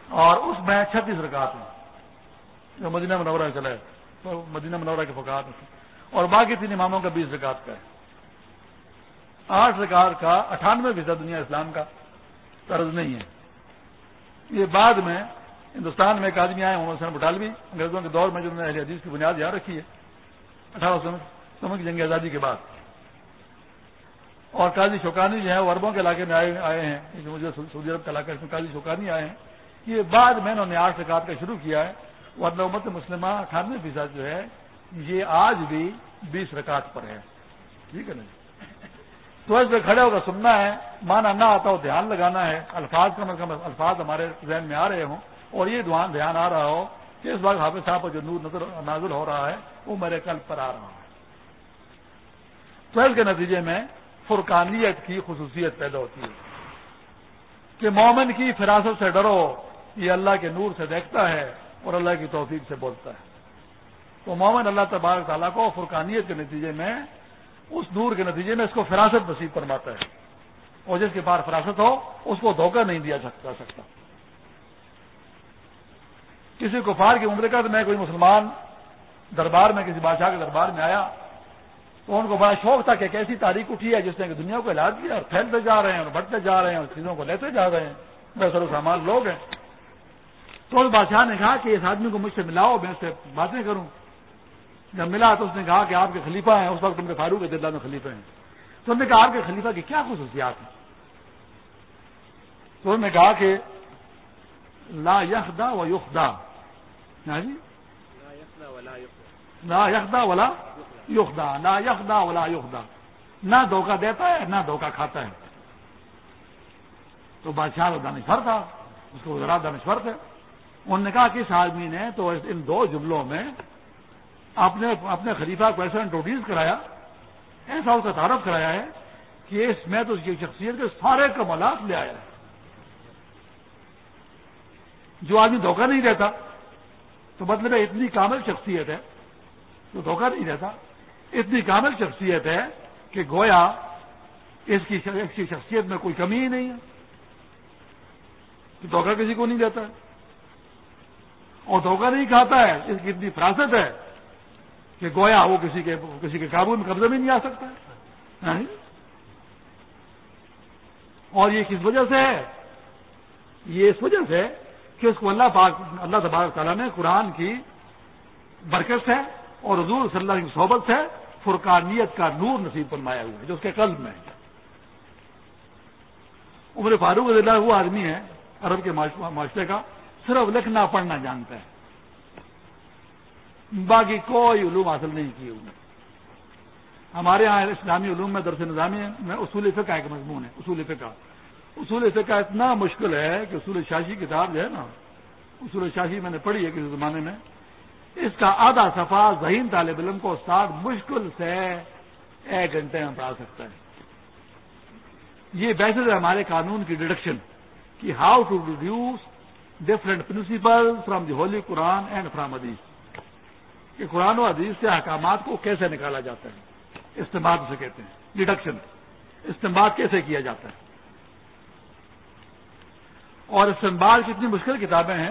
اور اس میں چھتیس رکعت ہیں جو مدینہ منورہ چلا ہے تو مدینہ منورہ کے فکات اور باقی تین اماموں کا بیس رکعت کا ہے۔ آٹھ رکعت کا، اٹھانوے فیصد دنیا اسلام کا طرز نہیں ہے۔ یہ بعد میں ہندوستان میں ایک آدمی آئے محمد حسین بٹالوی، انگریزوں کے دور میں جنہوں نے اہل حدیث کی بنیاد یہاں رکھی ہے۔ اٹھارہ سو سمجھ کی جنگ آزادی کے بعد۔ اور قاضی شوکانی جو ہے وہ عربوں کے علاقے میں آئے آئے ہیں۔ مجھے سعودی عرب کا علاقہ اس میں قاضی شوکانی آئے ہیں۔ یہ بعد میں انہوں نے آٹھ رکعت کا شروع کیا ہے۔ ورنہ امت مسلمہ اٹھانوے فیصد جو ہے، یہ آج بھی بیس رکعت پر ہے۔ ٹھیک ہے نا جی؟ تو اس پہ کھڑے ہو کر سننا ہے۔ مانا نہ آتا ہو، دھیان لگانا ہے۔ الفاظ کم از کم الفاظ ہمارے ذہن میں آ رہے ہوں۔ اور یہ دعان دھیان آ رہا ہو کہ اس وقت حافظ صاحب پر جو نور نظر نازل ہو رہا ہے، وہ میرے قلب پر آ رہا ہے۔ تو اس کے نتیجے میں فرقانیت کی خصوصیت پیدا ہوتی ہے کہ مومن کی فراست سے ڈرو، یہ اللہ کے نور سے دیکھتا ہے اور اللہ کی توفیق سے بولتا ہے۔ تو مومن اللہ تبارک تعالیٰ کو فرقانیت کے نتیجے میں، اس نور کے نتیجے میں اس کو فراست نصیب فرماتا ہے۔ اور جس کے پاس فراست ہو، اس کو دھوکہ نہیں دیا جا سکتا۔ کسی کفار کی مملکت میں کوئی مسلمان دربار میں، کسی بادشاہ کے دربار میں آیا تو ان کو بڑا شوق تھا کہ ایک ایسی تاریخ اٹھی ہے جس نے کہ دنیا کو علاج کیا اور پھیلتے جا رہے ہیں اور بڑھتے جا رہے ہیں اور چیزوں کو لیتے جا رہے ہیں۔ بے سر سامان لوگ ہیں۔ تو اس بادشاہ نے کہا کہ اس آدمی کو مجھ سے ملاؤ میں اس سے باتیں کروں۔ جب ملا تو اس نے کہا کہ آپ کے خلیفہ ہیں اس وقت تم کے فاروق دلہ میں خلیفہ ہیں۔ تو انہوں نے کہا آپ کے خلیفہ کی کیا خصوصیات ہیں؟ تو انہوں نے کہا کہ لا یخدا و یخدا ہاں جی؟ لا یخدا ولا یخدا لا یخدا ولا یخدا نہ دھوکہ دیتا ہے، نہ دھوکہ کھاتا ہے۔ تو بادشاہ دانشور تھا، اس کو ذرا دانشور تھے۔ انہوں نے کہا کہ اس آدمی نے تو ان دو جملوں میں اپنے اپنے خلیفہ کو ایسا انٹروڈیوس کرایا، ایسا اس کا تعارف کرایا ہے کہ اس میں تو اس کی شخصیت کے سارے کمالات لے آیا ہے۔ جو آدمی دھوکہ نہیں دیتا، تو مطلب ہے اتنی کامل شخصیت ہے، تو دھوکہ نہیں دیتا۔ اتنی کامل شخصیت ہے کہ گویا اس کی شخصیت میں کوئی کمی ہی نہیں ہے۔ دھوکہ کسی کو نہیں دیتا۔ اور دھوکہ نہیں کھاتا ہے، اس کی اتنی فراست ہے کہ گویا وہ کسی کے کسی کے قابو میں قبضہ بھی نہیں آ سکتا۔ ہے اور یہ کس وجہ سے ہے؟ یہ اس وجہ سے کہ اس کو اللہ پاک اللہ تبارک تعالیٰ نے قرآن کی برکت ہے اور حضور صلی اللہ کی صحبت سے فرقانیت کا نور نصیب فرمایا ہوا ہے، جو اس کے قلب میں ہے۔ عمر فاروق اللہ وہ آدمی ہے، عرب کے معاشرے کا، صرف لکھنا، پڑھنا جانتا ہے۔ باقی کوئی علوم حاصل نہیں کیے ہوئے۔ ہمارے یہاں اسلامی علوم میں، درس نظامی میں اصول فقہ ایک مضمون ہے، اصول فقہ۔ اصول فقہ اتنا مشکل ہے کہ اصول شاشی کتاب جو ہے نا، اصول شاشی میں نے پڑھی ہے کسی زمانے میں۔ اس کا آدھا صفحہ ذہین طالب علم کو استاد مشکل سے ایک گھنٹے میں پڑھا سکتا ہے۔ یہ بیسز ہے ہمارے قانون کی ڈیڈکشن کہ how to reduce different principle from the holy Quran and from حدیث کہ قرآن و حدیث سے احکامات کو کیسے نکالا جاتا ہے۔ استعمال سے کہتے ہیں؟ ڈیڈکشن استعمال کیسے کیا جاتا ہے؟ اور استعمال کی اتنی مشکل کتابیں ہیں؟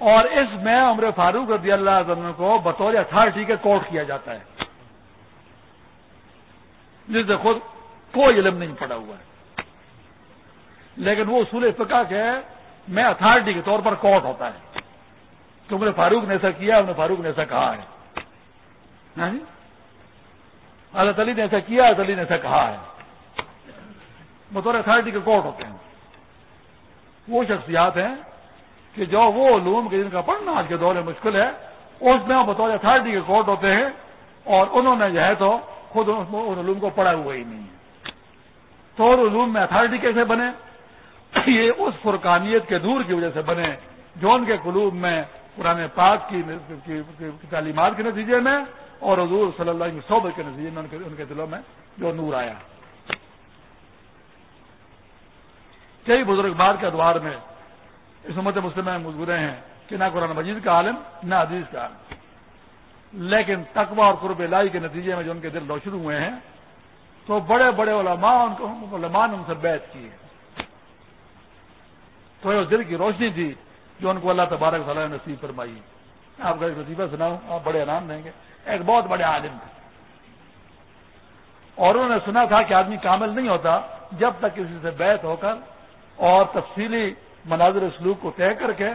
اور اس میں عمر فاروق رضی اللہ عنہ کو بطور اتھارٹی کے کوٹ کیا جاتا ہے۔ جس سے خود کوئی علم نہیں پڑا ہوا ہے۔ لیکن وہ اصول فقہ کے میں اتھارٹی کے طور پر کوٹ ہوتا ہے۔ کہ عمر فاروق نے ایسا کیا، عمر فاروق نے ایسا کہا ہے۔ ہاں جی؟ اللہ علی نے ایسا کیا علی نے ایسا کہا ہے۔ بطور اتھارٹی کے کوٹ ہوتے ہیں۔ وہ شخصیات ہیں کہ جو وہ علوم کے جن کا پڑھنا آج کے دور میں مشکل ہے، اس میں وہ بطور اتھارٹی کے کوٹ ہوتے ہیں اور انہوں نے جو ہے تو خود ان علوم کو پڑھا ہوا ہی نہیں ہے۔ تو علوم میں اتھارٹی کیسے بنے؟ یہ اس فرقانیت کے دور کی وجہ سے بنے جو ان کے قلوب میں قرآن پاک کی تعلیمات کے نتیجے میں اور حضور صلی اللہ علیہ صحبت کے نتیجے میں ان کے دلوں میں جو نور آیا۔ کئی بزرگ بار کے ادوار میں اس امت مسلم میں مزدورے ہیں کہ نہ قرآن مجید کا عالم، نہ عزیز کا عالم۔ لیکن تقوا اور قرب لائی کے نتیجے میں جو ان کے دل روشن ہوئے ہیں، تو بڑے بڑے علماء، ان کو علماء نے ان سے بیت کی ہے۔ تو یہ دل کی روشنی تھی جو ان کو اللہ تبارک صلاح نصیب فرمائی۔ آپ کا ایک نصیبہ سناؤں آپ بڑے انعام دیں گے۔ ایک بہت بڑے عالم تھے۔ اور انہوں نے سنا تھا کہ آدمی کامل نہیں ہوتا جب تک کسی سے بیت ہو کر اور تفصیلی مناظر سلوک کو طے کر کے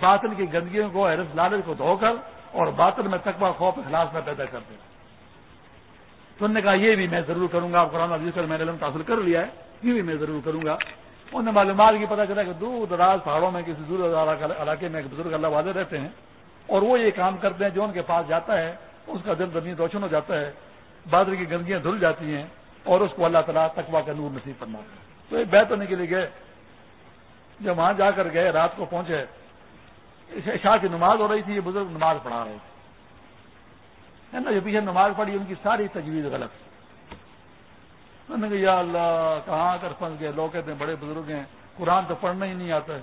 باطن کی گندگیوں کو حیرت لالچ کو دھو کر اور باطن میں تقبہ خوف، اخلاص میں پیدا کر دے۔ تو انہوں نے کہا، یہ بھی میں ضرور کروں گا آپ قرآن عزیز کر میں نے علم حاصل کر لیا ہے، یہ بھی میں ضرور کروں گا۔ انہوں نے معلومات کی پتا چلا کہ دور دراز پہاڑوں میں کسی دور علاقے میں ایک بزرگ اللہ والے رہتے ہیں اور وہ یہ کام کرتے ہیں جو ان کے پاس جاتا ہے، اس کا دل زمین روشن ہو جاتا ہے، بادل کی گندگیاں دھل جاتی ہیں اور اس کو اللہ تعالیٰ تقوا کا نور نصیب کرنا تو یہ بیت ہونے کے لیے گئے۔ جب وہاں جا کر گئے، رات کو پہنچے شاہ کی نماز ہو رہی تھی، یہ بزرگ نماز پڑھا رہے تھے۔ نا جو پیچھے نماز پڑھی، ان کی ساری تجویز غلط انہوں نے کہا، یا اللہ، کہاں کر پھنس گئے؟ لوگ کہتے ہیں، بڑے بزرگ ہیں، قرآن تو پڑھنا ہی نہیں آتا ہے۔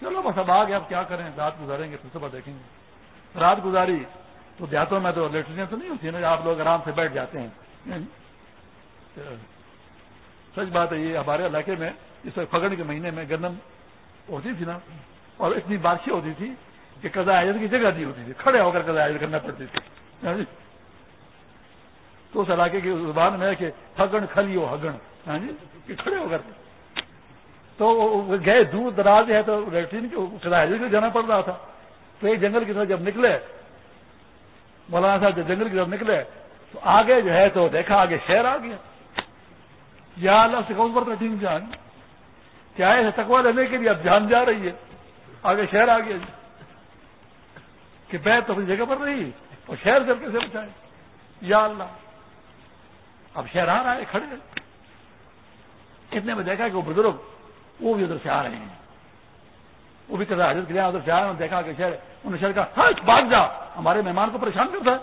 چلو، بس اب آگے اب کیا کریں؟ رات گزاریں گے، پھر صبح دیکھیں گے۔ رات گزاری، تو دیہاتوں میں تو لیٹرین تو نہیں ہوتی نا، آپ لوگ آرام سے بیٹھ جاتے ہیں۔ سچ بات ہے، یہ ہمارے علاقے میں، اس وقت پگڑ کے مہینے میں گندم ہوتی تھی نا، اور اتنی بارشیں ہوتی تھی کہ قزا عید کی جگہ نہیں ہوتی تھی، کھڑے ہو کر قزا عید کرنا پڑتی تھی۔ ہاں جی؟ تو اس علاقے کی زبان میں کہ ہگن کھلی ہو ہگن ہاں جی؟ کہ کھڑے ہو کر۔ تو گئے، دور دراز ہے تو لیٹرین قزا عید کو جانا پڑ رہا تھا۔ تو ایک جنگل کی طرف جب نکلے، مولانا صاحب جب جنگل کی طرف نکلے، تو آگے جو ہے تو دیکھا، آگے شہر آ گیا۔ یا اللہ سے کون پر ٹیم جان۔ کیا ہے؟ تکوا لینے کے لیے اب جان جا رہی ہے۔ آگے شہر آ گیا کہ بیت تو اپنی جگہ پر رہی اور شہر جب کیسے بچائے؟ یا اللہ۔ اب شہر آ رہا ہے، کھڑے اتنے میں دیکھا کہ وہ بزرگ، وہ بھی ادھر سے آ رہے ہیں۔ وہ بھی کر حضرت گیا ادھر سے آ رہے ہیں۔ دیکھا کہ شہر، انہوں نے شہر کہا ہاں بھاگ جا۔ ہمارے مہمان کو پریشان کرتا ہے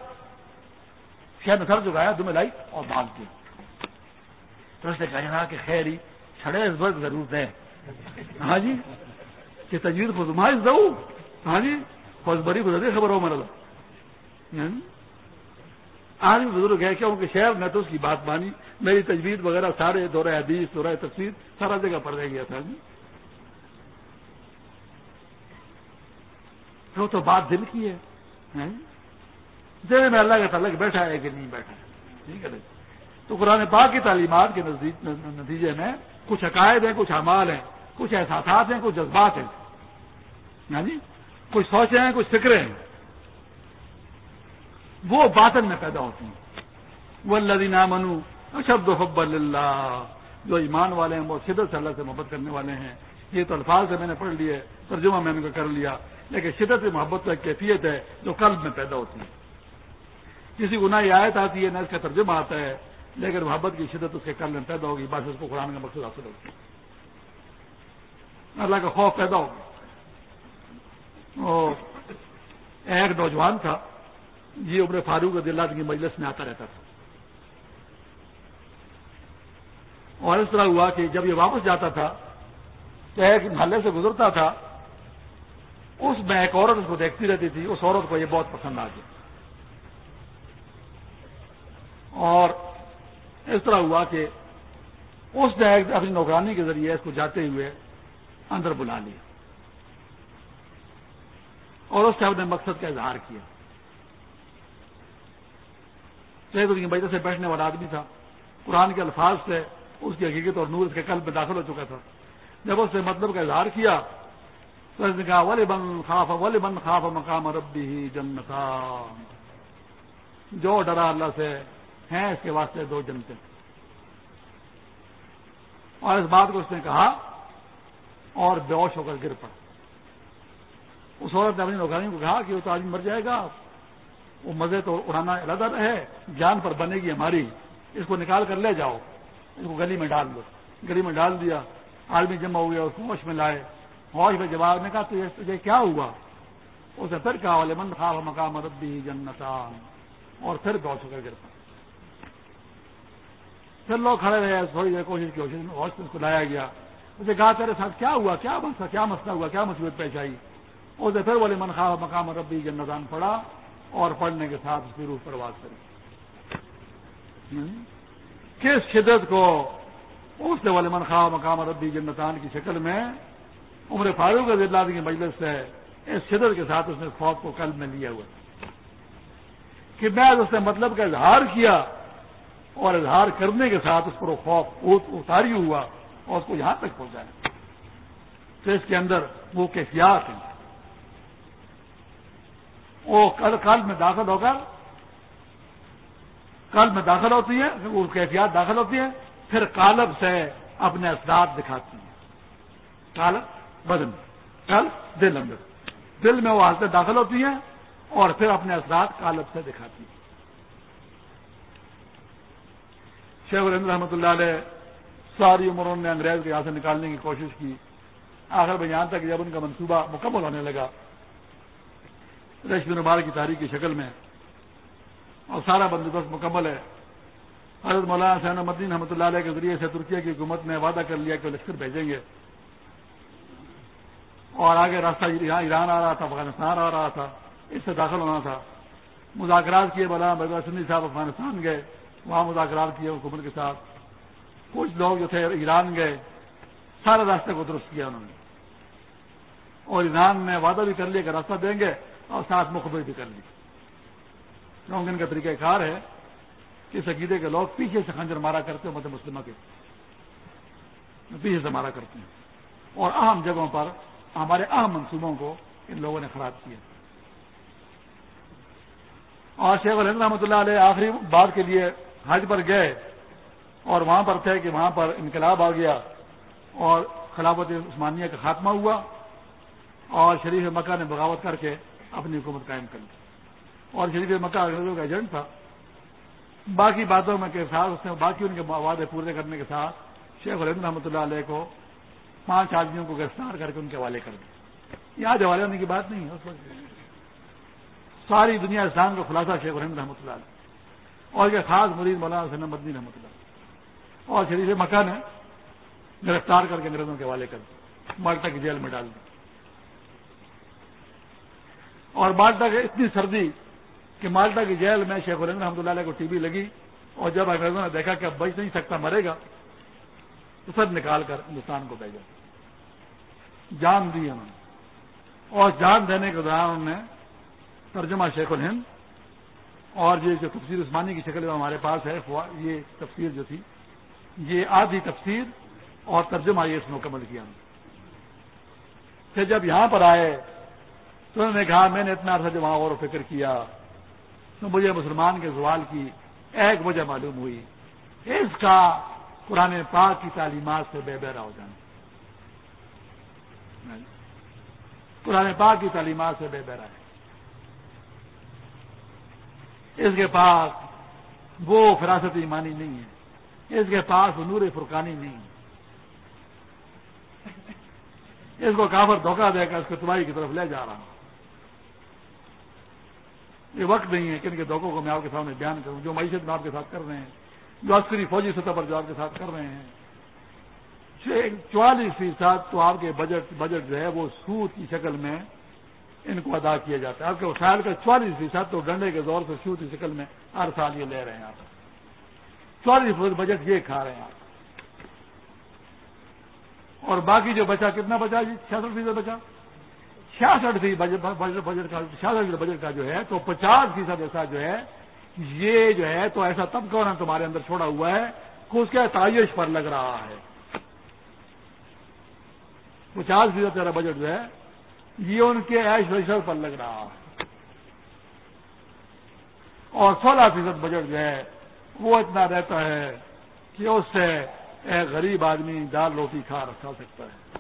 شہر نے سر جگایا دمیں لائی اور بھاگ دیا تو اس نے کہا کہ خیر ہی چھڑے اس وقت ضرورت ہے ہاں جی؟ کہ تجویز خود ماحص دو۔ ہاں جی؟ خوش بری گزرے خبر ہو مرا ہاں جی؟ آج بزرگ ہے، کیوں کہ شہر نے تو اس کی بات مانی۔ میری تجویز وغیرہ سارے دورہ حدیث، دورہ تصویر سارا جگہ پڑ رہ گیا تھا جی۔ تو تو بات دل کی ہے۔ دل میں اللہ کا تعلق بیٹھا ہے کہ نہیں بیٹھا ہے؟ ٹھیک ہے تو قرآن پاک کی تعلیمات کے نتیجے میں کچھ عقائد ہیں، کچھ اعمال ہیں، کچھ احساسات ہیں، کچھ جذبات ہیں۔ یعنی کچھ سوچیں ہیں، کچھ فکریں ہیں۔ وہ باطن میں پیدا ہوتی ہیں۔ وہ اللہ منو شبد حب اللہ جو ایمان والے ہیں، وہ شدت سے اللہ سے محبت کرنے والے ہیں۔ یہ تو الفاظ سے میں نے پڑھ لیے، ترجمہ میں نے کر لیا۔ لیکن شدت سے محبت ایک کیفیت ہے جو قلب میں پیدا ہوتی ہے۔ کسی گناہ یہ آیت آتی ہے، نہ اس کا ترجمہ آتا ہے لیکن محبت کی شدت اس کے قلب میں پیدا ہوگی، بس اس کو قرآن کا مقصد حاصل ہوگی اللہ کا خوف پیدا ہوگا۔ ایک نوجوان تھا، یہ عمر فاروق رضی اللہ کی مجلس میں آتا رہتا تھا۔ اور اس طرح ہوا کہ جب یہ واپس جاتا تھا، تو ایک محلے سے گزرتا تھا، اس میں ایک عورت اس کو دیکھتی رہتی تھی، اس عورت کو یہ بہت پسند آ گیا۔ اور اس طرح ہوا کہ اس نے اپنی نوکرانی کے ذریعے اس کو جاتے ہوئے اندر بلا لیا اور اس نے اپنے مقصد کا اظہار کیا۔ بجے سے بیٹھنے والا آدمی تھا۔ قرآن کے الفاظ سے اس کی حقیقت اور نور اس کے قلب میں داخل ہو چکا تھا۔ جب اس نے مطلب کا اظہار کیا تو اس نے کہا ولی بن خاف ولی بن خاف مقام ربی جنتا۔ جو ڈرا اللہ سے ہیں اس کے واسطے دو جنتے اور اس بات کو اس نے کہا، اور بیوش ہو کر گر پڑا۔ اس عورت نے اپنی نوکرانی کو کہا کہ وہ تو آدمی مر جائے گا، وہ مزے تو اڑانا ارادہ رہے جان پر بنے گی ہماری، اس کو نکال کر لے جاؤ، اس کو گلی میں ڈال دو۔ گلی میں ڈال دیا، آدمی جمع ہوئے اس کو ہوش میں لائے۔ ہوش میں جواب نے کہا، تجھے کیا ہوا؟ اسے پھر کہا، والے من خواب مقام ربی جنتان۔ اور پھر گوش ہو کر گرتا پھر لوگ کھڑے رہے، تھوڑی دیر کوشش کی، کوشش میں کو لایا گیا۔ اسے کہا، تیرے ساتھ کیا ہوا؟ کیا مسئلہ؟ کیا مسئلہ ہوا؟ کیا مصیبت پیش آئی؟ اسے پھر والے من خواب مقام ربی جنتان پڑا اور پڑھنے کے ساتھ اس کی روح پرواز کری۔ کس شدت کو اس والے من خواہ مقام ربی جنتان کی شکل میں عمر فاروق اللہ کی مجلس سے اس شدت کے ساتھ اس نے خوف کو قلب میں لیا ہوا۔ کہ میں اس نے مطلب کا اظہار کیا اور اظہار کرنے کے ساتھ اس پر وہ خوف اتاری ہوا اور اس کو یہاں تک پہنچایا تو اس کے اندر وہ کیفیات ہیں۔ وہ کل کل میں داخل ہو کر کل میں داخل ہوتی ہے وہ کیفیات داخل ہوتی ہیں، پھر کالب سے اپنے اثرات دکھاتی ہیں۔ کالب بدن کل دل اندر۔ دل میں وہ حالتیں داخل ہوتی ہیں اور پھر اپنے اثرات کالب سے دکھاتی ہیں۔ شیخ الرحمد رحمۃ اللہ علیہ ساری عمروں نے انگریز کے یہاں سے نکالنے کی کوشش کی۔ آخر میں یہاں تک جب ان کا منصوبہ مکمل ہونے لگا ریشم نمار کی تاریخ کی شکل میں، اور سارا بندوبست مکمل ہے۔ حضرت مولانا حسین الدین رحمۃ اللہ علیہ کے ذریعے سے ترکیہ کی حکومت نے وعدہ کر لیا کہ وہ لشکر بھیجیں گے۔ اور آگے راستہ یہاں ایران آ رہا تھا، افغانستان آ رہا تھا، اس سے داخل ہونا تھا۔ مذاکرات کیے، مولانا بغیر سندھی صاحب افغانستان گئے۔ وہاں مذاکرات کیے حکومت کے ساتھ۔ کچھ لوگ جو تھے ایران گئے، سارے راستے کو درست کیا انہوں نے۔ اور ایران نے وعدہ بھی کر لیا کہ راستہ دیں گے اور ساتھ مخبر بھی کر لی۔ کیونکہ ان کا طریقہ کار ہے کہ اس عقیدے کے لوگ پیچھے سے خنجر مارا کرتے ہیں مدد مسلمہ کے۔ پیچھے سے مارا کرتے ہیں۔ اور اہم جگہوں پر ہمارے اہم منصوبوں کو ان لوگوں نے خراب کیا۔ اور شیخ الحمد رحمۃ اللہ علیہ آخری بات کے لیے حج پر گئے اور وہاں پر تھے کہ وہاں پر انقلاب آ گیا اور خلافت عثمانیہ کا خاتمہ ہوا اور شریف مکہ نے بغاوت کر کے اپنی حکومت قائم کر لی اور شریف مکہ انگریزوں کا ایجنٹ تھا، باقی باتوں میں کے ساتھ، اس نے باقی ان کے وعدے پورے کرنے کے ساتھ شیخ الحمد رحمۃ اللہ علیہ کو پانچ آدمیوں کو گرفتار کر کے ان کے حوالے کر دیا۔ یہاں حوالے ہونے کی بات نہیں ہے، اس وقت۔ ساری دنیا اسلام کا خلاصہ شیخ الحمد رحمۃ اللہ علیہ۔ اور یہ خاص مریض مولانا حسن مدنی رحمۃ اللہ اور شریف مکہ نے گرفتار کر کے انگریزوں کے حوالے کر دیا۔ مالٹا کی جیل میں ڈال دیا۔ اور مالٹا کے اتنی سردی کہ مالٹا کی جیل میں شیخ الحمد رحمۃ اللہ کو ٹی وی لگی اور جب انگریزوں نے دیکھا کہ اب بچ نہیں سکتا، مرے گا، تو سب نکال کر ہندوستان کو بھیجا۔ جان دی انہوں نے۔ اور جان دینے کے دوران انہوں نے ترجمہ شیخ الہند اور یہ جو تفسیر عثمانی کی شکل ہمارے پاس ہے یہ تفسیر جو تھی، یہ آدھی تفسیر اور ترجمہ یہ اس نے مکمل کیا۔ پھر جب یہاں پر آئے، تو انہوں نے کہا، میں نے اتنا عرصہ جب وہاں غور و فکر کیا، تو مجھے مسلمان کے زوال کی ایک وجہ معلوم ہوئی۔ اس کا قرآن پاک کی تعلیمات سے بے بہرا ہو جانا۔ قرآن پاک کی تعلیمات سے بے بہرا ہے۔ اس کے پاس وہ فراست ایمانی نہیں ہے۔ اس کے پاس وہ نور فرقانی نہیں ہے۔ اس کو کافر دھوکہ دے کر اس کو تباہی کی طرف لے جا رہا ہوں۔ یہ وقت نہیں ہے کہ ان کے دھوکوں کو میں آپ کے سامنے بیان کروں، جو معیشت میں آپ کے ساتھ کر رہے ہیں، جو عسکری فوجی سطح پر جو آپ کے ساتھ کر رہے ہیں۔ چوالیس فیصد تو آپ کے بجٹ بجٹ جو ہے وہ سود کی شکل میں ان کو ادا کیا جاتا ہے۔ آپ کے وسائل کا چوالیس فیصد تو ڈنڈے کے دور سے سود کی شکل میں ہر سال یہ لے رہے ہیں آپ چوالیس فیصد بجٹ یہ کھا رہے ہیں آپ اور باقی جو بچا، کتنا بچا جی؟ چھیاسٹھ فیصد بچا۔ چھیاسٹھ فیصد بجٹ کا، چھیاسٹھ فیصد بجٹ کا جو ہے، تو پچاس فیصد ایسا جو ہے، یہ جو ہے، تو ایسا تب کون تمہارے اندر چھوڑا ہوا ہے کہ اس کے تعیش پر لگ رہا ہے۔ پچاس فیصد تیرا بجٹ جو ہے یہ ان کے ایش ویشر پر لگ رہا ہے۔ اور سولہ فیصد بجٹ جو ہے، وہ اتنا رہتا ہے کہ اس سے ایک غریب آدمی دال روٹی کھا رکھا سکتا ہے۔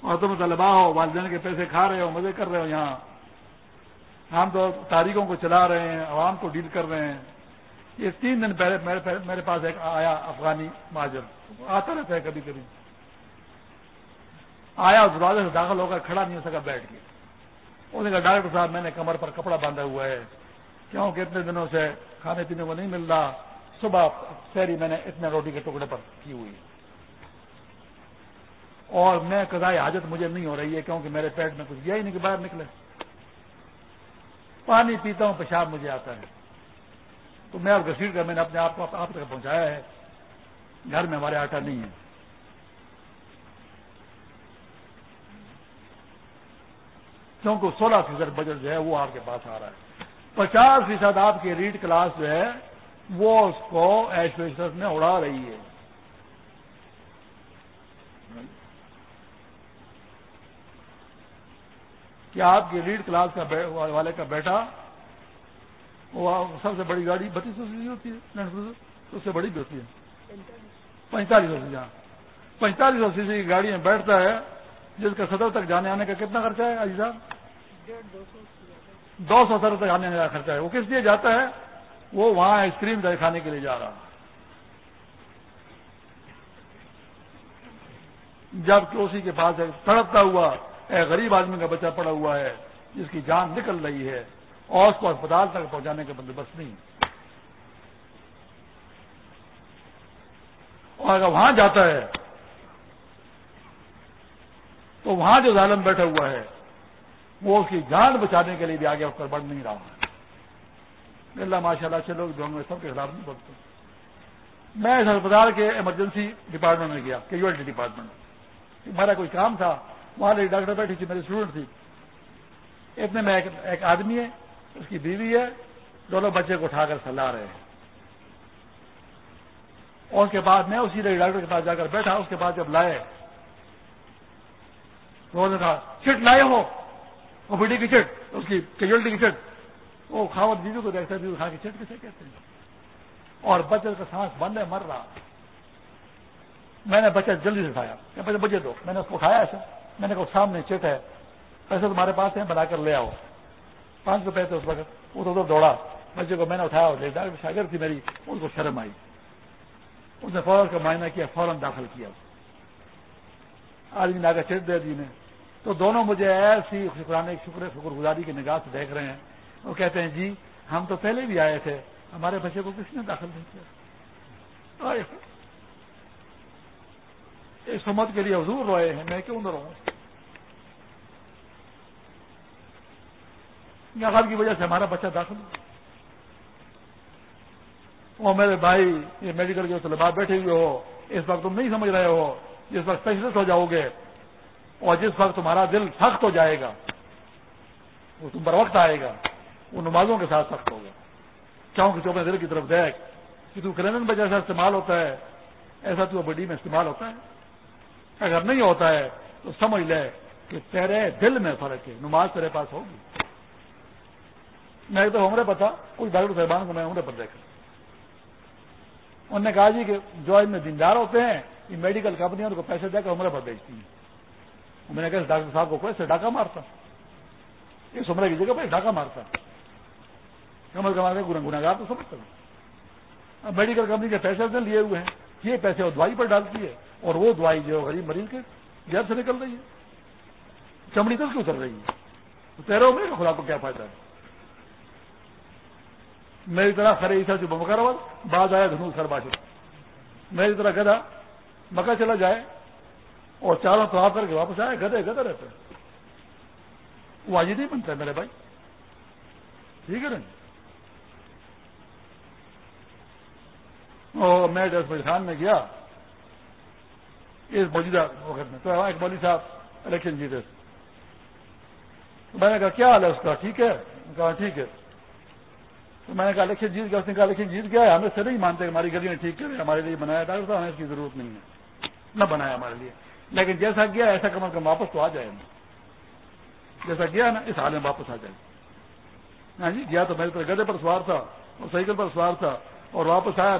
اور تم طلبا ہو، والدین کے پیسے کھا رہے ہو، مزے کر رہے ہو یہاں۔ ہم تو تاریخوں کو چلا رہے ہیں، عوام کو ڈیل کر رہے ہیں۔ یہ تین دن پہلے میرے پاس ایک آیا افغانی ماجر آتا رہتا ہے کبھی کبھی۔ آیا دروازے سے داخل ہو کر کھڑا نہیں ہو سکا بیٹھ کے۔ انہوں نے کہا، ڈاکٹر صاحب، میں نے کمر پر کپڑا باندھا ہوا ہے۔ کیوں کہ اتنے دنوں سے کھانے پینے کو نہیں مل رہا، صبح سیری میں نے اتنے روٹی کے ٹکڑے پر کی ہوئی۔ اور میں کدائی حاجت مجھے نہیں ہو رہی ہے کیونکہ میرے پیٹ میں کچھ گیا ہی نہیں کہ باہر نکلے۔ پانی پیتا ہوں، پیشاب مجھے آتا ہے۔ تو میں اب گھسیٹ کر میں نے اپنے آپ کو آپ تک پہنچایا ہے۔ گھر میں ہمارے آٹا نہیں ہے۔ کیونکہ سولہ فیصد بجٹ جو ہے وہ آپ کے پاس آ رہا ہے۔ پچاس فیصد آپ کی ریڈ کلاس جو ہے وہ اس کو ایش میں اڑا رہی ہے۔ کیا آپ کی ریڈ کلاس کا والے کا بیٹا وہ سب سے بڑی گاڑی بتیس سو سی ہوتی ہے اس سے بڑی بھی ہوتی ہے۔ پینتالیس سو سی ہاں۔ پینتالیس سو سی سی کی گاڑی میں بیٹھتا ہے، جس کا صدر تک جانے آنے کا کتنا خرچہ ہے، عزیز صاحب؟ دو سو سر تک آنے کا خرچہ ہے۔ وہ کس لیے جاتا ہے؟ وہ وہاں آئس کریم کھانے کے لیے جا رہا۔ جبکہ اسی کے پاس ایک تڑپتا ہوا ایک غریب آدمی کا بچہ پڑا ہوا ہے، جس کی جان نکل رہی ہے، اور اس کو اسپتال تک پہنچانے کا بندوبست نہیں۔ اور اگر وہاں جاتا ہے، تو وہاں جو ظالم بیٹھا ہوا ہے وہ اس کی جان بچانے کے لیے بھی آگے اٹھ کر بڑھ نہیں رہا۔ ہے اللہ ماشاء اللہ چلو جو سب کے خلاف نہیں بولتے۔ میں اس اسپتال کے ایمرجنسی ڈپارٹمنٹ میں گیا کیجویلٹی ڈپارٹمنٹ ہمارا کوئی کام تھا، وہاں ایک ڈاکٹر بیٹھی تھی، میری اسٹوڈنٹ تھی۔ اتنے میں ایک آدمی ہے، اس کی بیوی ہے، دونوں بچے کو اٹھا کر سلا رہے ہیں۔ اور اس کے بعد میں اسی ڈاکٹر کے پاس جا کر بیٹھا، اس کے بعد جب لائے، تو انہوں نے کہا، چٹ لائے ہو! وہ بڈی کی چٹ، اس کی کیجولٹی کی چٹ۔ وہ کھاوت بیوی کو دیکھتا ہے کھا کی چٹ کسے کہتے ہیں؟ اور بچے کا سانس بند ہے، مر رہا۔ میں نے بچہ جلدی سے اٹھایا۔ کہ بجے دو۔ میں نے اس کو اٹھایا ایسا۔ میں نے کہا، سامنے چٹ ہے۔ پیسے تمہارے پاس ہیں، بنا کر لے آؤ۔ پانچ روپے تھے اس وقت۔ وہ تو ادھر دوڑا۔ بچے کو میں نے اٹھایا اور ڈاکٹر شاگر تھی میری۔ ان کو شرم آئی۔ اس نے فوراً کا معائنہ کیا، فوراً داخل کیا۔ آدمی نے آگے چٹ دے دی نے تو دونوں مجھے ایسی شکرانے شکر شکر گزاری کی نگاہ سے دیکھ رہے ہیں۔ وہ کہتے ہیں جی ہم تو پہلے بھی آئے تھے۔ ہمارے بچے کو کس نے داخل نہیں کیا؟ اس سمت کے لیے حضور روئے ہیں، میں کیوں نہ رہوں کی وجہ سے ہمارا بچہ داخل وہ میرے بھائی، یہ میڈیکل کے طلبا بیٹھے ہوئے ہو۔ اس وقت تم نہیں سمجھ رہے ہو۔ جس وقت پیسے ہو جاؤ گے اور جس وقت تمہارا دل سخت ہو جائے گا، وہ تم پر وقت آئے گا، وہ نمازوں کے ساتھ سخت ہوگا۔ کیوں کہ اپنے دل کی طرف دیکھ کہ تو کلینن میں جیسا استعمال ہوتا ہے، ایسا تو بڈی میں استعمال ہوتا ہے۔ اگر نہیں ہوتا ہے، تو سمجھ لے کہ تیرے دل میں فرق ہے، نماز تیرے پاس ہوگی۔ میں تو عمرے پتا کچھ ڈاکٹر صاحبان کو میں عمرے پر دیکھا۔ انہوں نے کہا جی کہ جو ان میں دیندار ہوتے ہیں، یہ میڈیکل کمپنیوں کو پیسے دے کر عمرے پر بیچتی ہیں۔ میں نے کہا ڈاکٹر صاحب کو کوئی ڈاکہ مارتا۔ اس عمرے کی جگہ پہ ڈاکہ مارتا۔ کمر کمار کے گناگار تو سمجھتا ہوں میڈیکل کمپنی کے پیسے لیے ہوئے ہیں۔ یہ پیسے وہ دوائی پر ڈالتی ہے اور وہ دوائی جو غریب مریض کے جیب سے نکل رہی ہے۔ چمڑی تو کیوں اتر رہی ہے۔ تیرہ عمرے کا خدا کو کیا فائدہ ہے۔ میری طرح خرے عیسا جو بمکر بعد آیا دھنو سر باشد میری طرح گدا مکہ چلا جائے۔ اور چاروں تو کر کے واپس آئے گدے گدے رہتے وہ آج نہیں بنتا میرے بھائی۔ ٹھیک ہے نا؟ میں ڈس خان میں گیا، اس موجودہ وقت میں تو ایک مولوی صاحب الیکشن جیتے میں نے کہا، کیا حال ہے اس کا؟ ٹھیک ہے؟ کہا ہاں، ٹھیک ہے۔ تو میں نے کہا، الیکشن جیت گیا اس نے کہا، الیکشن جیت گیا ہم سے نہیں مانتے، ہماری گلیاں ٹھیک کرے ہمارے لیے بنایا ڈاکٹر صاحب ہمیں اس کی ضرورت نہیں ہے۔ نہ بنایا ہمارے لیے۔ لیکن جیسا گیا ایسا کم از کم واپس تو آ جائے جیسا گیا نا، اس حال میں واپس آ جائے۔ ہاں جی گیا تو میرے گدے پر سوار تھا، اور سائیکل پر سوار تھا، اور واپس آیا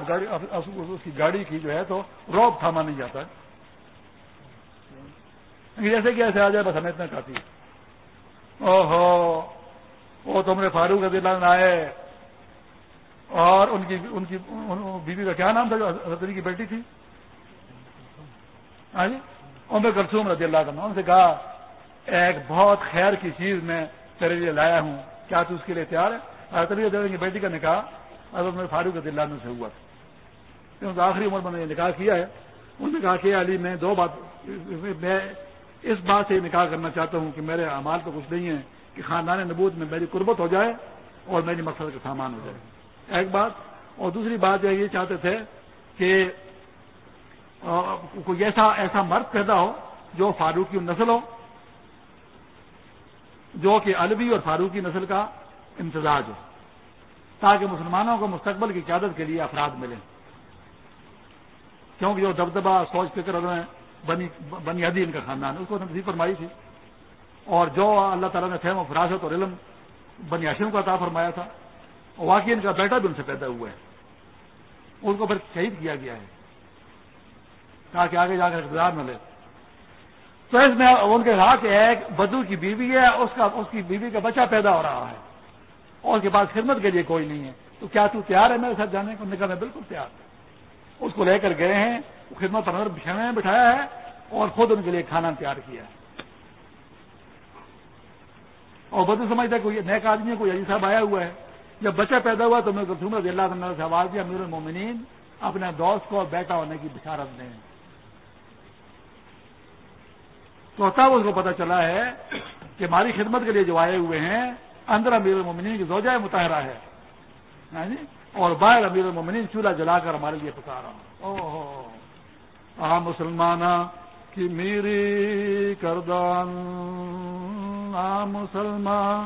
اس کی گاڑی کی جو ہے تو روب تھاما نہیں جاتا۔ جیسے کہ ایسے آ جائے، بس ہمیں اتنا کافی او ہو وہ تم نے فاروق عدل آئے۔ اور ان کی ان کی بیوی کا کیا نام تھا جو حضرت کی بیٹی تھی؟ ہاں جی؟ عمر کرسوم رضی اللہ عنہ ان سے کہا، ایک بہت خیر کی چیز میں تیرے لیے لایا ہوں، کیا تو اس کے لیے تیار ہے؟ حضرت علی کی بیٹی کا نکاح حضرت میں فاروق رضی اللہ عنہ سے ہوا تھا۔ آخری عمر میں نے نکاح کیا ہے۔ انہوں نے کہا کہ علی، میں دو بات، میں اس بات سے نکاح کرنا چاہتا ہوں کہ میرے امال تو کچھ نہیں ہے کہ خاندان نبوت میں میری قربت ہو جائے اور میری مقصد کا سامان ہو جائے۔ ایک بات اور دوسری بات یہ چاہتے تھے کہ کوئی ایسا ایسا مرد پیدا ہو جو فاروقی نسل ہو، جو کہ الوی اور فاروقی نسل کا امتزاج ہو، تاکہ مسلمانوں کو مستقبل کی قیادت کے لیے افراد ملیں۔ کیونکہ جو دبدبا سوچ فکر بنی بنی ان کا خاندان اس کو نصیب فرمائی تھی۔ اور جو اللہ تعالیٰ نے فہم و فراست اور علم بنی ہاشم کو عطا فرمایا تھا واقعی ان کا بیٹا بھی ان سے پیدا ہوا ہے۔ ان کو پھر شہید کیا گیا ہے۔ کہا کہ آگے جا کر اقتدار نہ لے۔ تو اس میں ان کے کہا کہ ایک بدو کی بیوی ہے، اس کا اس کی بیوی کا بچہ پیدا ہو رہا ہے۔ اور اس کے پاس خدمت کے لیے کوئی نہیں ہے۔ تو کیا تو تیار ہے میرے ساتھ جانے کو؟ نکلنے بالکل تیار ہے اس کو لے کر گئے ہیں خدمت پر بچھانے بٹھایا ہے اور خود ان کے لیے کھانا تیار کیا ہے۔ اور بدو سمجھتا ہے کوئی نیک آدمی ہے، کوئی عجیب صاحب آیا ہوا ہے۔ جب بچہ پیدا ہوا تو میں رضی اللہ عنہ سے آواز دیا امیر المومنین اپنے دوست کو بیٹا ہونے کی بشارت دیں۔ تو تب اس کو پتا چلا ہے کہ ہماری خدمت کے لیے جو آئے ہوئے ہیں، اندر امیر المومنین کی زوجہ متحرہ ہے۔ ہاں جی؟ اور باہر امیر المومنین چولہا جلا کر ہمارے لیے پکارا او ہو مسلمان کی میری کردان۔ آ مسلمان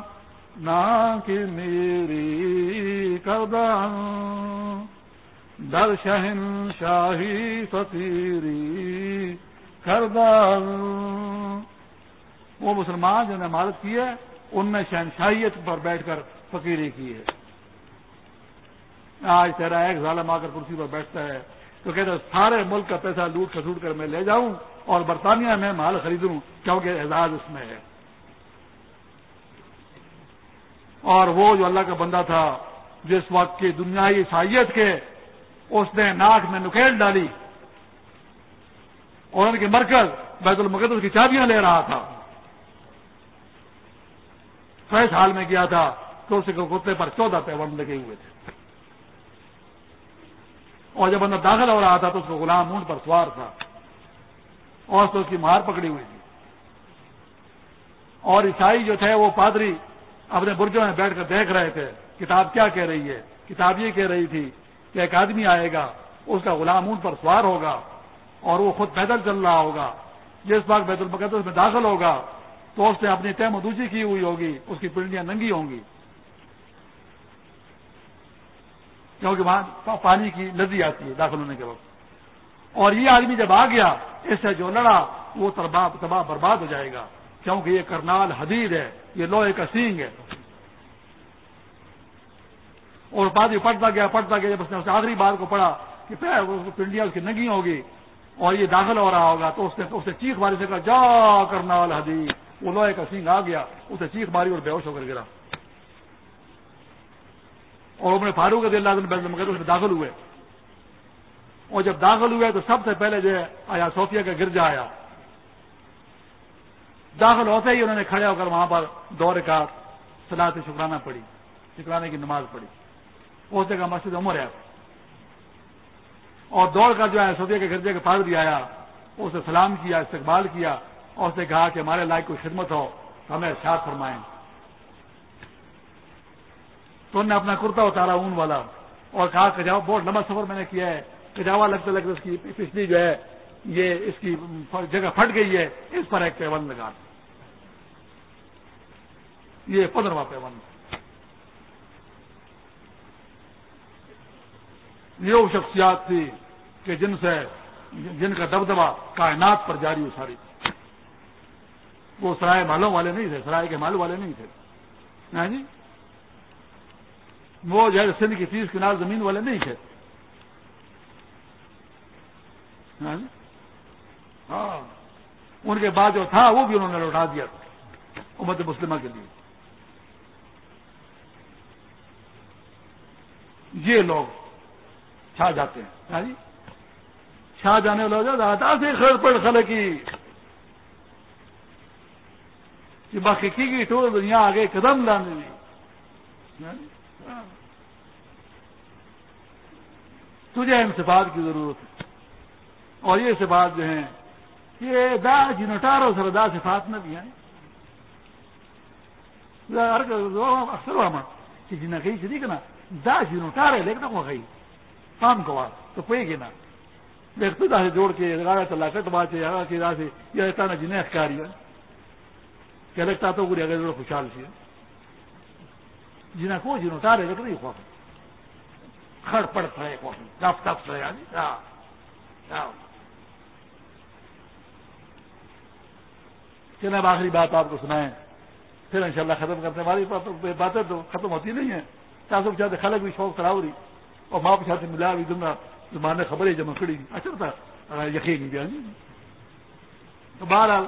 نا کی میری کردان۔ در شہن شاہی فقیری وہ مسلمان جو نے عمارت کی ہے، ان نے شہنشاہیت پر بیٹھ کر فقیری کی ہے۔ آج تیرا ایک ظالم آ کر کرسی پر بیٹھتا ہے۔ تو کہتے سارے ملک کا پیسہ لوٹ کھسوٹ کر میں لے جاؤں اور برطانیہ میں مال خریدوں، کیونکہ اعزاز اس میں ہے۔ اور وہ جو اللہ کا بندہ تھا، جس وقت کی دنیائی عیسائیت کے، اس نے ناک میں نکیل ڈالی۔ اور ان کے مرکز بیت المقدس کی چابیاں لے رہا تھا۔ فیس حال میں گیا تھا تو اس کے کتے پر چودہ پیون لگے ہوئے تھے۔ اور جب اندر داخل ہو رہا تھا تو اس کو غلام اونٹ پر سوار تھا۔ اور تو اس کی مہار پکڑی ہوئی تھی۔ اور عیسائی جو تھے وہ پادری اپنے برجوں میں بیٹھ کر دیکھ رہے تھے۔ کتاب کیا کہہ رہی ہے؟ کتاب یہ کہہ رہی تھی کہ ایک آدمی آئے گا، اس کا غلام اون پر سوار ہوگا۔ اور وہ خود پیدل چل رہا ہوگا۔ جس بات بیت المقدس میں داخل ہوگا، تو اس نے اپنی تہ مدوجی کی ہوئی ہوگی، اس کی پنڈیاں ننگی ہوں گی۔ کیونکہ وہاں پانی کی ندی آتی ہے داخل ہونے کے وقت۔ اور یہ آدمی جب آ گیا، اس سے جو لڑا، وہ تباہ برباد ہو جائے گا۔ کیونکہ یہ کرنال حدید ہے، یہ لوہے کا سینگ ہے۔ اور پادری پڑھتا گیا پڑھتا گیا، جب اس نے آخری بار کو پڑھا کہ پنڈیا اس کی نگی ہوگی اور یہ داخل ہو رہا ہوگا تو اس نے اسے چیخ ماری سے کہا، جا کرنا والا حدیث. وہ لوہے کا سینگ آ گیا اسے چیخ ماری اور بے ہوش ہو کر گرا۔ اور انہوں نے فاروق اللہ اس میں داخل ہوئے۔ اور جب داخل ہوئے تو سب سے پہلے جو ہے، آیا صوفیہ کا گرجا آیا۔ داخل ہوتے ہی انہوں نے کھڑے ہو کر وہاں پر دور کا سلاط شکرانہ پڑی شکرانے کی نماز پڑھی۔ اس جگہ مسجد عمر ہے۔ اور دوڑ کر جو ہے صوفیہ کے گرجے کے پاس بھی آیا اسے سلام کیا، استقبال کیا، اور اس نے کہا کہ ہمارے لائق کو خدمت ہو تو ہمیں ارشاد فرمائیں۔ تو انہوں نے اپنا کرتا اتارا اون والا اور کہا کہ جاؤ، بہت لمبا سفر میں نے کیا ہے کجاوا لگتے لگتے اس کی پچھلی جو ہے، یہ اس کی جگہ پھٹ گئی ہے، اس پر ایک پیون لگا۔ یہ پندرواں پیون یہ وہ شخصیات تھی کہ جن سے جن کا دبدبا کائنات پر جاری ہو ساری۔ وہ سرائے مالوں والے نہیں تھے سرائے کے مال والے نہیں تھے۔ ہاں جی؟ وہ جو ہے سندھ کی تیس کنار زمین والے نہیں تھے۔ ہاں, جی؟ ہاں۔ ان کے بعد جو تھا وہ بھی انہوں نے لوٹا دیا امت مسلمہ کے لیے۔ یہ لوگ چھا جاتے ہیں۔ ہاں جی؟ چھا جانے والے آتا سے خر پڑ خل کی کہ باقی کی ٹور دنیا آگے قدم لانے میں۔ تجھے ان صفات کی ضرورت ہے۔ اور یہ صفات جو ہیں، یہ دا جنوٹارو سر دا صفات میں بھی ہیں اکثر ہوا کہ جنہیں کہیں سے نہیں نا دا جنوٹار ہے لیکن وہ کام کو تو پے گی نا۔ دیکھتے دا سے جوڑ کے لگایا چلا کٹ بات ہے کہ دا سے یہ رہتا نا جنہیں اختیاری ہے۔ کہ لگتا تو پوری اگر خوشحال سی جنہیں کو جنوٹار ہے لیکن نہیں خوف کھڑ پڑ پڑے ٹپ ٹپ سے چلے اب آخری بات آپ کو سنائیں۔ پھر انشاءاللہ ختم کرنے والی باتیں تو ختم ہوتی نہیں ہیں۔ چار چاہتے خلق بھی شوق کراؤ رہی اور ماں پچھا سے ملا بھی دوں گا زمانے خبر ہے جمع کھڑی اچھا تھا یقین نہیں تو بہرحال،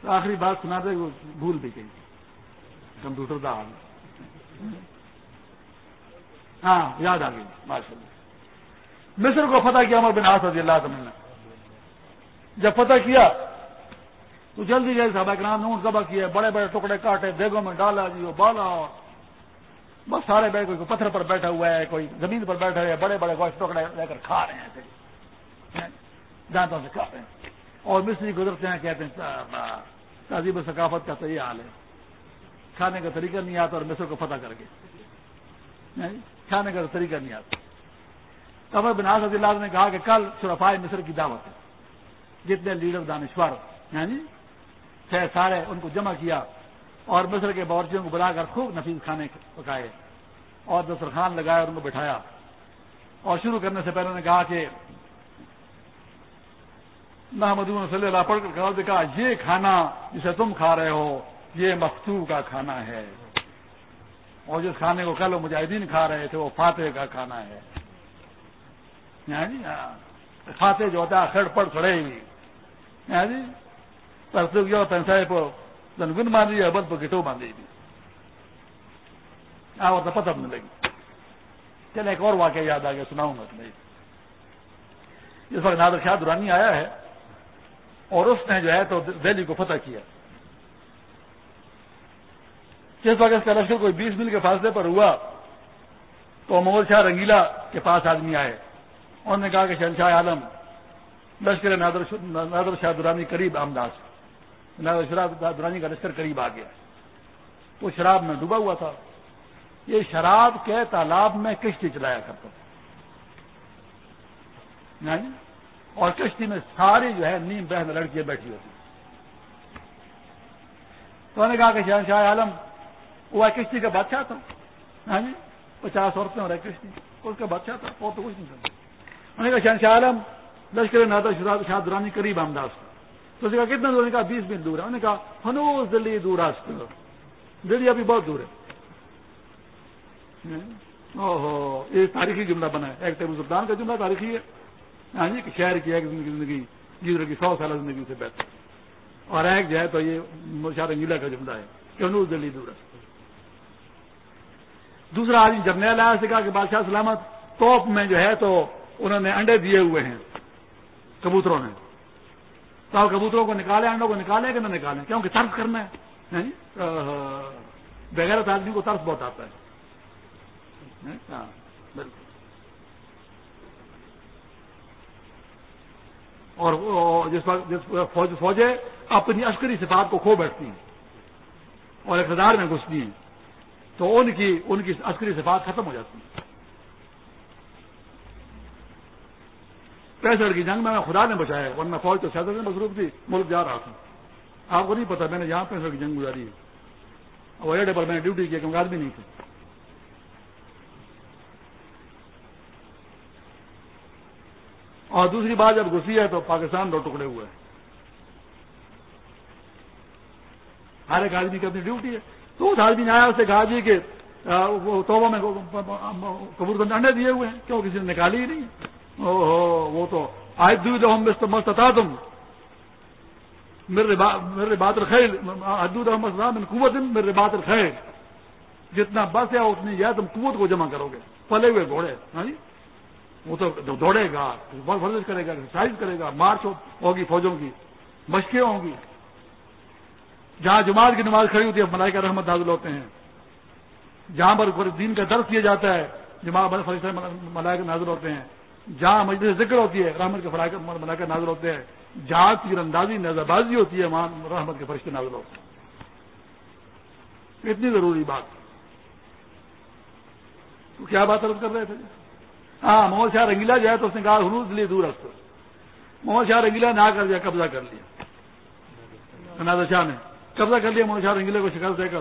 تو آخری بات سنا دے، وہ بھول بھی گئی۔ کمپیوٹر کا حال۔ ہاں یاد آ گئی ماشاء اللہ مصر کو فتح کیا، عمر بن آس رضی اللہ تعالی نے۔ جب فتح کیا، تو جلدی جلدی صحابہ کرام نے اونٹ ذبح کیے، بڑے بڑے ٹکڑے کاٹے دیگوں میں ڈالا جی وہ بالا۔ بس سارے بیٹھ کوئی پتھر پر بیٹھا ہوا ہے، کوئی زمین پر بیٹھا ہے، بڑے بڑے گوشت ٹکڑے لے کر کھا رہے ہیں دانتوں سے کھا رہے ہیں۔ اور مستری گزرتے ہیں، کہتے ہیں تہذیب و ثقافت کا تو یہ حال ہے۔ کھانے کا طریقہ نہیں آتا اور مصر کو فتح کر کے۔ کھانے کا طریقہ نہیں آتا۔ قمر بناس رضی اللہ نے کہا کہ کل شرفائے مصر کی دعوت ہے۔ جتنے لیڈر دانشور ہیں جی؟ سارے، ان کو جمع کیا۔ اور مصر کے باورچیوں کو بلا کر خوب نفیس کھانے پکائے اور دسترخوان لگایا اور ان کو بٹھایا اور شروع کرنے سے پہلے نے کہا کہ محمد صلی اللہ پڑھ کر کہا یہ کھانا جسے تم کھا رہے ہو، یہ مفتو کا کھانا ہے۔ اور جس کھانے کو کل مجاہدین کھا رہے تھے، وہ فاتح کا کھانا ہے۔ جی، ہاں۔ فاتح جو ہوتا ہے کھڑ پڑ کھڑے ہی۔ ہاں جی گیا گن باندھی ہے بل گٹو باندھی بھی اور تو پتہ نہیں لگی چل ایک اور واقعہ یاد آ گیا سناؤں گا تمہیں اس وقت نادر شاہ دورانی آیا ہے اور اس نے جو ہے تو دہلی کو فتح کیا جس وقت اس کا لشکر کوئی بیس میل کے فاصلے پر ہوا تو مغل شاہ رنگیلا کے پاس آدمی آئے انہوں نے کہا کہ شہنشاہ عالم لشکر نادر شاہ درانی قریب آمداس شراب درانی کا لشکر قریب آ گیا۔ وہ شراب میں ڈوبا ہوا تھا۔ یہ شراب کے تالاب میں کشتی چلایا کرتا تھا۔ اور کشتی میں ساری جو ہے نیم بہن لڑکیاں بیٹھی ہوتی تو انہوں نے کہا کہ شہنشاہ عالم، وہ کشتی کا بادشاہ تھا۔ جی پچاس عورتیں اور کشتی۔ اس کا بادشاہ تھا اور تو کچھ نہیں کرتا انہوں نے کہا شہنشاہ عالم، لشکر نادر شاہ درانی قریب آمداز تھا۔ تو کہا، کتنا دور؟ نے کہا، بیس منٹ دور ہے. انہوں نے کہا ہنوز دلی دور آست دلی ابھی بہت دور ہے۔ ہاں؟ او ہو یہ تاریخی جملہ بنا ہے۔ ایک ٹیبل سلطان کا جملہ تاریخی ہے۔ ہاں جی کہ شہر کی ایک زندگی گزر کی سو سالہ زندگی سے بہتر اور ایک جو ہے تو یہ شاہ رنگیلا کا جملہ ہے کہ ہنوز دلی دور ہے۔ دوسرا آدمی جرنیل آیا سے کہا کہ بادشاہ سلامت، توپ میں جو ہے تو انہوں نے انڈے دیے ہوئے ہیں، کبوتروں نے تو آپ کبوتروں کو نکالے انڈوں کو نکالے کہ نہ نکالیں؟ کیونکہ ترس کرنا ہے بغیر آدمی کو ترس بہت آتا ہے۔ ہاں، بالکل۔ اور جس وقت جس فوجیں اپنی عسکری صفات کو کھو بیٹھتی ہیں اور اقتدار میں گھستی ہیں تو ان کی ان کی عسکری صفات ختم ہو جاتی ہیں۔ پینسٹھ کی جنگ میں خدا نے بچایا، ورنہ فوج تو سیاست میں مصروف تھی، ملک جا رہا تھا۔ آپ کو نہیں پتا، میں نے یہاں پینسٹھ کی جنگ گزاری ہے۔ اور ایڈے پر میں نے ڈیوٹی کیا کیونکہ آدمی نہیں تھے۔ اور دوسری بات، جب گھسی ہے تو پاکستان دو ٹکڑے ہوئے۔ ہر ایک آدمی کی اپنی ڈیوٹی ہے۔ تو اس آدمی نے آیا، اسے کہا جی کہ توبہ میں کبور انڈے دیے ہوئے ہیں۔ کیوں؟ کسی نے نکالی ہی نہیں۔ وہ تو آج دودھ ہم مست تم میرے بات الخیل ادود احمد قوت میرے بات الخیل جتنا بس ہے، اتنی یا تم قوت کو جمع کرو گے۔ پلے ہوئے گھوڑے ہاں جی؟ وہ تو دوڑے گا ورزش کرے گا ایکسرسائز کرے گا، مارچ ہوگی، فوجوں کی، مشقیں ہوں گی۔ جہاں جماعت کی نماز کھڑی ہوتی ہے، ملائکہ رحمت نازل ہوتے ہیں۔ جہاں پر دین کا درد کیا جاتا ہے، جماعت ملائکہ نازل ہوتے ہیں۔ جہاں مجلس ذکر ہوتی ہے، رحمت کے ملائکہ نازل ہوتے ہیں، جہاں تیر اندازی نظر بازی ہوتی ہے، وہاں رحمت کے فرشتے نازل ہوتے ہیں۔ اتنی ضروری بات۔ تو کیا بات عرض کر رہے تھے؟ ہاں محمد شاہ رنگیلا جو ہے تو اس نے کہا حروز لیے دور رکھ محمد شاہ رنگیلا نہ کر دیا قبضہ کر لیا۔ نادر شاہ نے قبضہ کر لیا، محمد شاہ رنگیلا کو شکست دے کر۔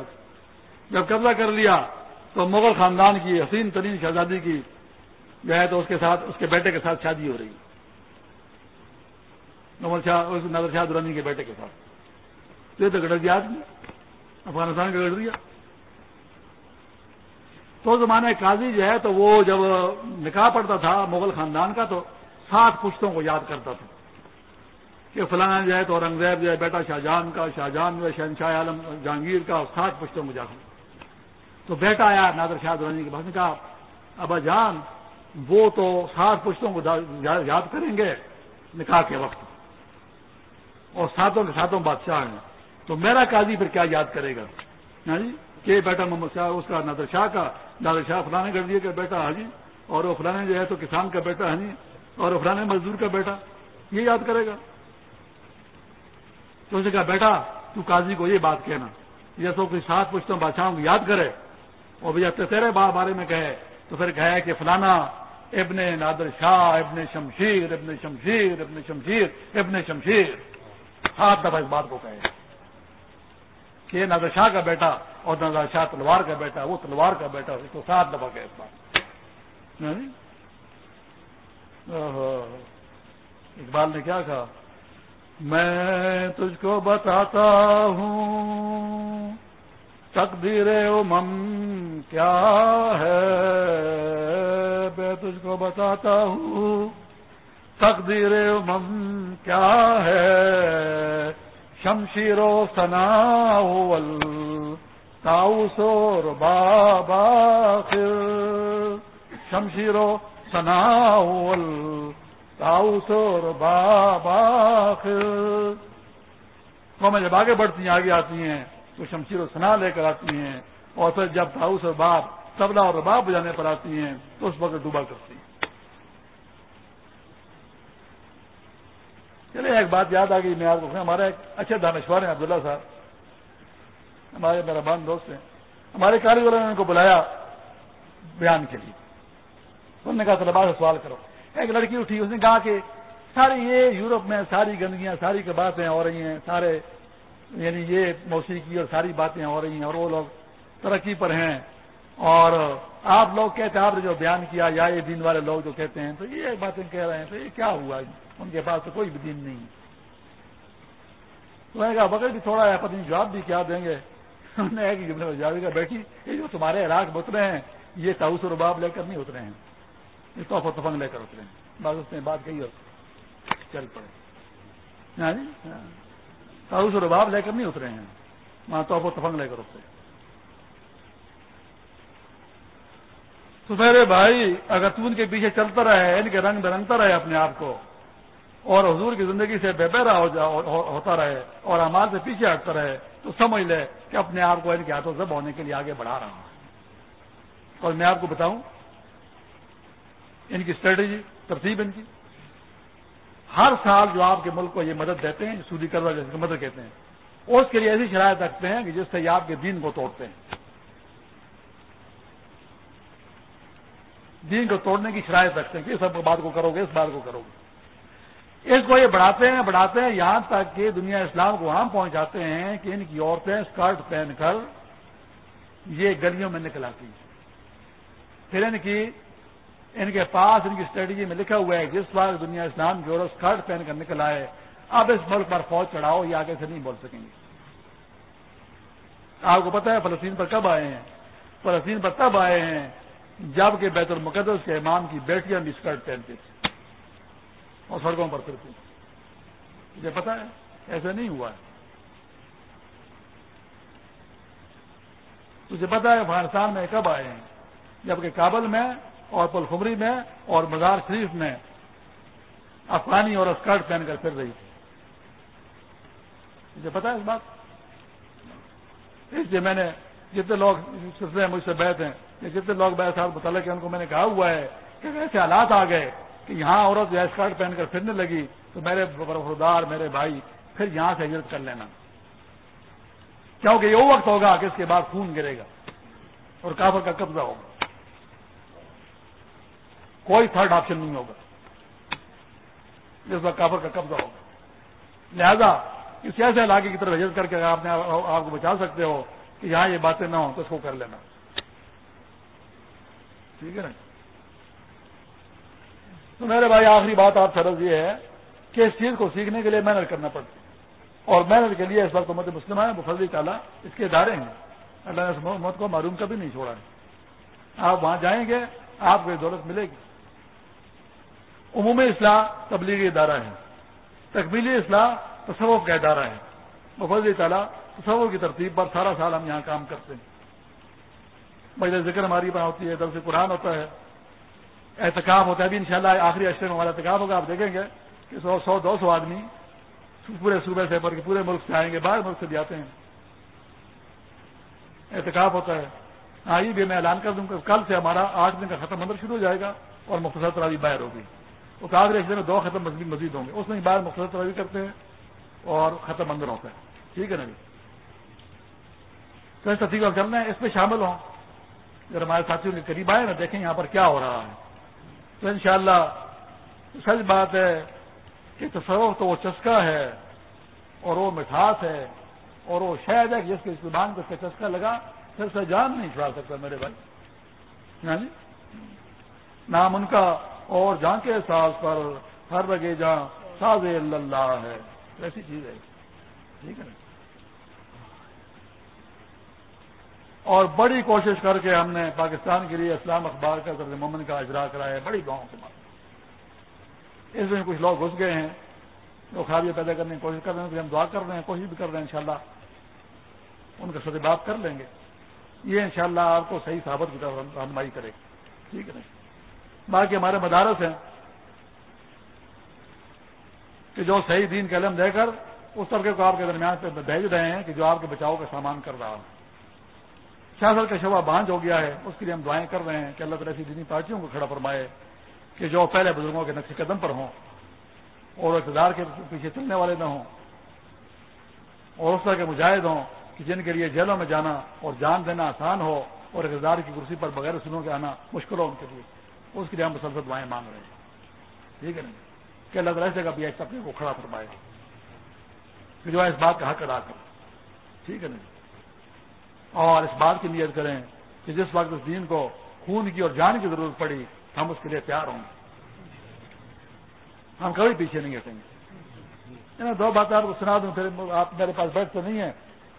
جب قبضہ کر لیا تو مغل خاندان کی، حسین ترین شہزادی کی جو ہے تو اس کے ساتھ، اس کے بیٹے کے ساتھ شادی ہو رہی محمد شاہ نادر شاہ درانی کے بیٹے کے ساتھ۔ یہ تو گڑ دیا آدمی۔ افغانستان کا گڑ دیا۔ تو زمانے قاضی جو ہے تو وہ جب نکاح پڑتا تھا مغل خاندان کا تو سات پشتوں کو یاد کرتا تھا۔ کہ فلانا جو ہے تو اورنگزیب جو ہے، بیٹا شاہجہان کا، شاہجہان جو ہے، شہنشاہ عالم جہانگیر کا سات پشتوں کو جاتا تو بیٹا آیا نادر شاہ درانی کے بعد نے کہا، ابا جان وہ تو سات پشتوں کو یاد کریں گے نکاح کے وقت۔ اور ساتوں کے ساتوں بادشاہ ہیں۔ تو میرا قاضی پھر کیا یاد کرے گا؟ ہاں جی؟ کہ بیٹا محمد شاہ اس کا نادر شاہ کا نادر شاہ فلانے کر دیے کہ بیٹا حاجی اور وہ فلانے جو ہے تو کسان کا بیٹا ہے اور وہ فلانے مزدور کا بیٹا۔ یہ یاد کرے گا۔ تو اسے کہا بیٹا تو قاضی کو یہ بات کہنا۔ جیسا کوئی سات پوچھتا بادشاہوں کو یاد کرے۔ اور جب تیرے بارے میں کہے تو پھر کہے کہ فلانا ابن نادر شاہ، ابن شمشیر ابن شمشیر ابن شمشیر ابن شمشیر۔ سات دفعہ اس بات کو کہے۔ کہ یہ نادر شاہ کا بیٹا اور نادر شاہ تلوار کا بیٹا، وہ تلوار کا بیٹا، اس کو سات دفعہ کہے اس بات۔ ہاں جی؟ اقبال نے کیا کہا؟ میں تجھ کو بتاتا ہوں تقدیر امم کیا ہے؟ میں تجھ کو بتاتا ہوں۔ تقدیر امم کیا ہے؟ شمشیر و سنا تاؤ سور بابا شمشیر و سنا تاؤ سور بابا قومیں جب آگے بڑھتی ہیں، آگے آتی ہیں۔ تو شمشیر و سنا لے کر آتی ہیں اور پھر جب تاؤس اور باپ تبلا اور رباب بجانے پر آتی ہیں، تو اس وقت ڈوبا کرتی ہیں۔ چلے ایک بات یاد آ گئی، میں آپ کو ہمارے ایک اچھے دانشور ہیں، عبداللہ صاحب۔ ہمارے میرا بان دوست ہیں۔ ہمارے کاریگر نے ان کو بلایا بیان کے لیے۔ انہوں نے کہا طلبا سے سوال کرو۔ ایک لڑکی اٹھی، اس نے کہا کہ ساری یہ یورپ میں، ساری گندگیاں، ساری کے باتیں ہو رہی ہیں، سارے یعنی یہ موسیقی اور ساری باتیں ہو رہی ہیں اور وہ لوگ ترقی پر ہیں اور آپ لوگ کہتے ہیں، آپ نے جو بیان کیا، یا یہ دین والے لوگ جو کہتے ہیں، تو یہ باتیں کہہ رہے ہیں، تو یہ کیا ہوا؟ ان کے پاس تو کوئی بھی دین نہیں۔ تو کہا، بغیر بھی تھوڑا ہے، پتہ نہیں جواب بھی کیا دیں گے۔ انہوں نے کہ جب کا بیٹھی، یہ جو تمہارے علاق اترے ہیں، یہ تاؤس و رباب لے کر نہیں اترے ہیں۔ یہ توف و تفنگ لے کر اترے ہیں۔ بس اس نے بات کہی اور چل پڑے۔ ہاں جی؟ ہاں۔ تاؤس و رباب لے کر نہیں اترے ہیں۔ وہاں توف و تفنگ لے کر اترے تو میرے بھائی، اگر تو ان کے پیچھے چلتا رہے، ان کے رنگ برنگتا رہے اپنے آپ کو، اور حضور کی زندگی سے بے بہرا ہوتا رہے، اور ہمارے سے پیچھے ہٹتا رہے، تو سمجھ لے کہ اپنے آپ کو ان کے ہاتھوں سے ہونے کے لیے آگے بڑھا رہا ہوں۔ اور میں آپ کو بتاؤں، ان کی اسٹریٹجی، ترتیب ان کی۔ ہر سال جو آپ کے ملک کو یہ مدد دیتے ہیں، سودی کروا جیسے مدد کہتے ہیں، اس کے لیے ایسی شرائط رکھتے ہیں کہ جس سے یہ آپ کے دین کو توڑتے ہیں۔ دین کو توڑنے کی شرائط رکھتے ہیں کہ اس بات کو کرو گے، اس بات کو کرو گے۔ اس کو یہ بڑھاتے ہیں بڑھاتے ہیں، یہاں تک کہ دنیا اسلام کو وہاں پہنچاتے ہیں کہ ان کی عورتیں اسکرٹ پہن کر یہ گلیوں میں نکل آتی ہیں۔ پھر ان کی ان کے پاس ان کی اسٹریٹجی میں لکھا ہوا ہے جس وقت دنیا اسلام کی عورت اسکرٹ پہن کر نکل آئے، اب اس ملک پر فوج چڑھاؤ، یہ آگے سے نہیں بول سکیں گے۔ آپ کو پتا ہے فلسطین پر کب آئے ہیں؟ فلسطین پر تب آئے ہیں جبکہ بیت المقدس کے امام کی بیٹیاں بھی اسکرٹ پہنتی تھیں۔ اور سڑکوں پر پھرتی مجھے پتا ہے، ایسا نہیں ہوا ہے۔ تجھے پتا ہے افغانستان میں کب آئے ہیں؟ جبکہ کابل میں اور پلخمری میں اور مزار شریف میں افغانی اور اسکرٹ پہن کر پھر رہی تھی۔ مجھے پتا ہے اس بات؟ اس لیے میں نے جتنے لوگ سلسلے مجھ سے بیٹھ ہیں، یا جتنے لوگ بیٹھ صاحب متعلق ہیں، ان کو میں نے کہا ہوا ہے کہ ایسے حالات آ گئے کہ یہاں عورت جو اسکرٹ پہن کر پھرنے لگی، تو میرے وفردار میرے بھائی، پھر یہاں سے ہجرت کر لینا۔ کیونکہ یہ وقت ہوگا کہ اس کے بعد خون گرے گا اور کافر کا قبضہ ہوگا۔ کوئی تھرڈ آپشن نہیں ہوگا۔ جس وقت کافر کا قبضہ ہوگا۔ لہذا کسی ایسے علاقے کی طرف ہجرت کر کے آپ نے آپ کو بچا سکتے ہو کہ یہاں یہ باتیں نہ ہوں تو اس کو کر لینا۔ ٹھیک ہے نا؟ تو میرے بھائی، آخری بات آپ فرض یہ ہے کہ اس چیز کو سیکھنے کے لیے محنت کرنا پڑتی اور محنت کے لیے اس وقت امت مسلم ہے بفضی تعالیٰ اس کے ادارے ہیں۔ اللہ نے اس محمد کو معلوم کبھی نہیں چھوڑا ہے۔ آپ وہاں جائیں گے، آپ کو یہ دولت ملے گی۔ عمومی اصلاح تبلیغی ادارہ ہے تکمیلی اصلاح تصور کا ادارہ ہے۔ بفضی تعالیٰ تصور کی ترتیب پر سارا سال ہم یہاں کام کرتے ہیں۔ بجے ذکر ہماری بات ہوتی ہے، درس قرآن ہوتا ہے۔ احتکاب ہوتا ہے ابھی انشاءاللہ آخری اشرے میں ہمارا احتکاب ہوگا۔ آپ دیکھیں گے کہ سو سو دو سو آدمی پورے صوبے سے بلکہ پورے ملک سے آئیں گے، باہر ملک سے بھی آتے ہیں۔ احتکاب ہوتا ہے۔ ہاں یہ بھی میں اعلان کر دوں کہ کل سے ہمارا آٹھ دن کا ختم مندر شروع ہو جائے گا اور مختصر تراوی باہر ہوگی۔ وہ آخری اشرے میں دو ختم مزید مزید ہوں گے۔ اس میں باہر مختصر تراوی کرتے ہیں اور ختم مندر ہوتا ہے۔ ٹھیک ہے نا جی؟ تو تصدیق چلنا ہے۔ اس میں شامل ہوں۔ اگر ہمارے ساتھیوں کے قریب آئے نا، دیکھیں یہاں پر کیا ہو رہا ہے۔ تو انشاءاللہ سچ بات ہے کہ تصور تو وہ چسکا ہے اور وہ مٹھاس ہے اور وہ شاید ہے کہ جس کے زبان کو اس کا چسکا لگا پھر سے جان نہیں چھڑا سکتا میرے بھائی۔ ہاں جی؟ نام ان کا اور جان کے ساز پر ہر لگے جہاں ساز اللہ ہے۔ ایسی چیز ہے۔ ٹھیک ہے اور بڑی کوشش کر کے ہم نے پاکستان کے لیے اسلام اخبار کا طرز مومن کا اجرا کرایا ہے بڑی گاؤں کے بعد۔ اس میں کچھ لوگ گھس گئے ہیں۔ جو خرابی پیدا کرنے کی کوشش کر رہے ہیں ہم دعا کر رہے ہیں، کوشش بھی کر رہے ہیں انشاءاللہ۔ ان کا سدباب کر لیں گے۔ یہ انشاءاللہ آپ کو صحیح ثابت کی طرف رہنمائی کرے گا ٹھیک ہے باقی ہمارے مدارس ہیں کہ جو صحیح دین کا علم دے کر اس طبقے کو آپ کے درمیان پہ بھیج رہے ہیں کہ جو آپ کے بچاؤ کا سامان کر رہا ہے سیاست کا شعبہ بانج ہو گیا ہے، اس کے لیے ہم دعائیں کر رہے ہیں کہ اللہ تعالیٰ ایسی دینی پارٹیوں کو کھڑا فرمائے کہ جو پہلے بزرگوں کے نقش قدم پر ہوں اور اقتدار کے پیچھے چلنے والے نہ ہوں اور اس طرح کے مجاہد ہوں کہ جن کے لیے جیلوں میں جانا اور جان دینا آسان ہو اور اقتدار کی کرسی پر بغیر سنوں کے آنا مشکل ہو ان کے لیے۔ اس کے لیے ہم مسلسل دعائیں مانگ رہے ہیں۔ ٹھیک ہے نا؟ کہ اللہ تعالیٰ سے کا بھی ایک کو کھڑا فرمائے۔ کہ جو ہے اس بات کا حق ادا کر ٹھیک ہے نا؟ اور اس بات کی نیت کریں کہ جس وقت اس دین کو خون کی اور جان کی ضرورت پڑی، ہم اس کے لیے تیار ہوں گے۔ ہم کبھی پیچھے نہیں ہٹیں گے۔ یعنی دو باتیں آپ کو سنا دوں، پھر آپ میرے پاس بیٹھ تو نہیں ہے۔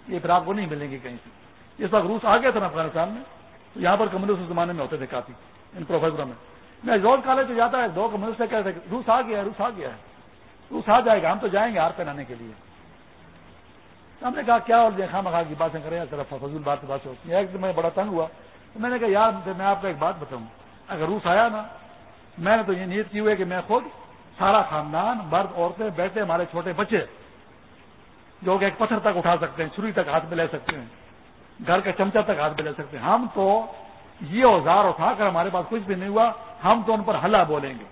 یہ پھر آپ کو نہیں ملیں گی کہیں سے۔ اس وقت روس آ گیا تھا نا افغانستان میں، تو یہاں پر کمیونسٹ اس زمانے میں ہوتے تھے کافی۔ ان پروفیسروں میں۔ میں زور کالج سے جاتا ہے، دو کمیونسٹ سے کہتے روس آ گیا ہے، روس آ گیا ہے۔ روس آ جائے گا، ہم تو جائیں گے ہار پہنانے کے لیے۔ ہم نے کہا، کیا اور جی، دیکھا مکھا کی باتیں کریں طرف فضول بات بات ہوتی ہیں ایک دن میں بڑا تنگ ہوا۔ تو میں نے کہا، یار میں آپ کو ایک بات بتاؤں۔ اگر روس آیا نا، میں نے تو یہ نیت کی ہوئی کہ میں خود سارا خاندان، مرد، عورتیں بیٹھے، ہمارے چھوٹے بچے، جو کہ ایک پتھر تک اٹھا سکتے ہیں، چھری تک ہاتھ میں لے سکتے ہیں، گھر کے چمچا تک ہاتھ میں لے سکتے ہیں۔ ہم تو یہ اوزار اٹھا کر ہمارے پاس کچھ بھی نہیں ہوا، ہم تو ان پر ہلا بولیں گے۔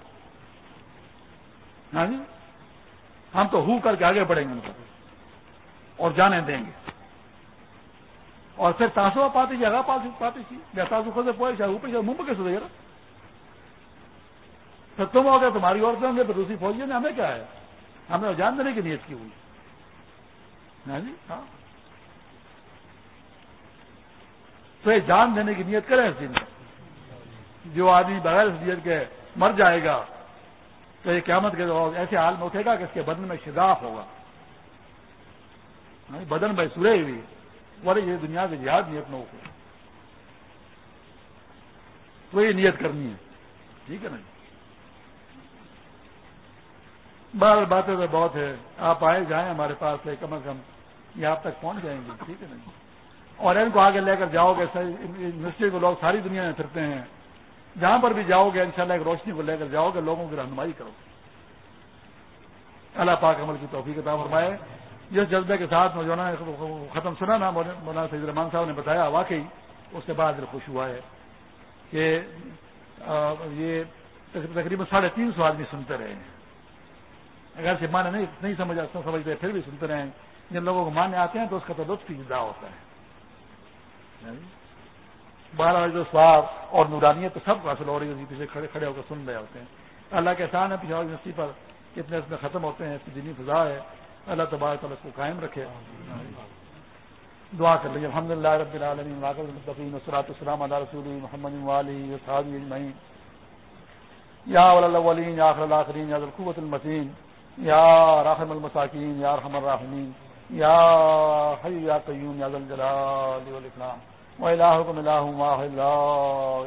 ہاں جی؟ ہم تو ہو کر کے آگے بڑھیں گے ان پر۔ اور جانے دیں گے۔ اور پھر تاسو پاتی جگہ، پاتی پاتی تھی یا تاسو خود پوئے چاہے اوپر چاہے ممبئی کے سو پھر تم ہو گئے تمہاری عورتیں ہوں گے تو دوسری فوجیوں نے ہمیں کیا ہے؟ ہم نے جان دینے کی نیت کی ہوئی۔ ہاں جی؟ ہاں۔ تو یہ جان دینے کی نیت کرے اس دن۔ جو آدمی بغیر اس نیت کے مر جائے گا، تو یہ قیامت کے ایسے حال میں اٹھے گا کہ اس کے بدن میں شداف ہوگا۔ بدن بھائی سورے ہوئی۔ ورے یہ دنیا کے جہاد نیت نہ ہو تو یہ نیت کرنی ہے۔ ٹھیک ہے نا جی؟ بار باتیں تو بہت ہے آپ آئے جائیں ہمارے پاس سے کم از کم، یہ آپ تک پہنچ جائیں گے ٹھیک ہے نا جی؟ اور ان کو آگے لے کر جاؤ گے یونیورسٹی کو لوگ ساری دنیا میں پھرتے ہیں۔ جہاں پر بھی جاؤ گے، انشاءاللہ ایک روشنی کو لے کر جاؤ گے، لوگوں کی رہنمائی کرو۔ اللہ پاک عمل کی توفیق کتاب فرمائے۔ جس جذبے کے ساتھ نوجوانوں نے ختم سنا نا، مولانا سید رحمان صاحب نے بتایا، واقعی اس کے بعد دل خوش ہوا ہے کہ یہ تقریباً ساڑھے تین سو آدمی سنتے رہے ہیں۔ اگر سے مانے نہیں نہیں سمجھ سمجھتے، پھر بھی سنتے رہے ہیں۔ جن لوگوں کو ماننے آتے ہیں تو اس کا تو لطف جدا ہوتا ہے۔ بارہ بجے سواب اور نورانیت تو سب حاصل ہو رہی ہے پیچھے کھڑے کھڑے ہو کر سن رہے ہوتے ہیں۔ اللہ کے احسان ہے پشاور یونیورسٹی پر کتنے اس میں ختم ہوتے ہیں، اس کی دینی فضا ہے۔ اللہ تبارک تعالیٰ کو قائم رکھے۔ دعا کر لیجیے۔ الحمد للہ رب العالمین۔ المطفین وسلاۃ السلام علیہ رسول محمد علی صحابی یا الاولین، یا آخر الاخرین، یا القوت المتین۔ یا رحم المساکین، یا رحم الرحمین یا حی یا قیوم، یا ذا الجلال والاکرام والہکم الہ واحد، لا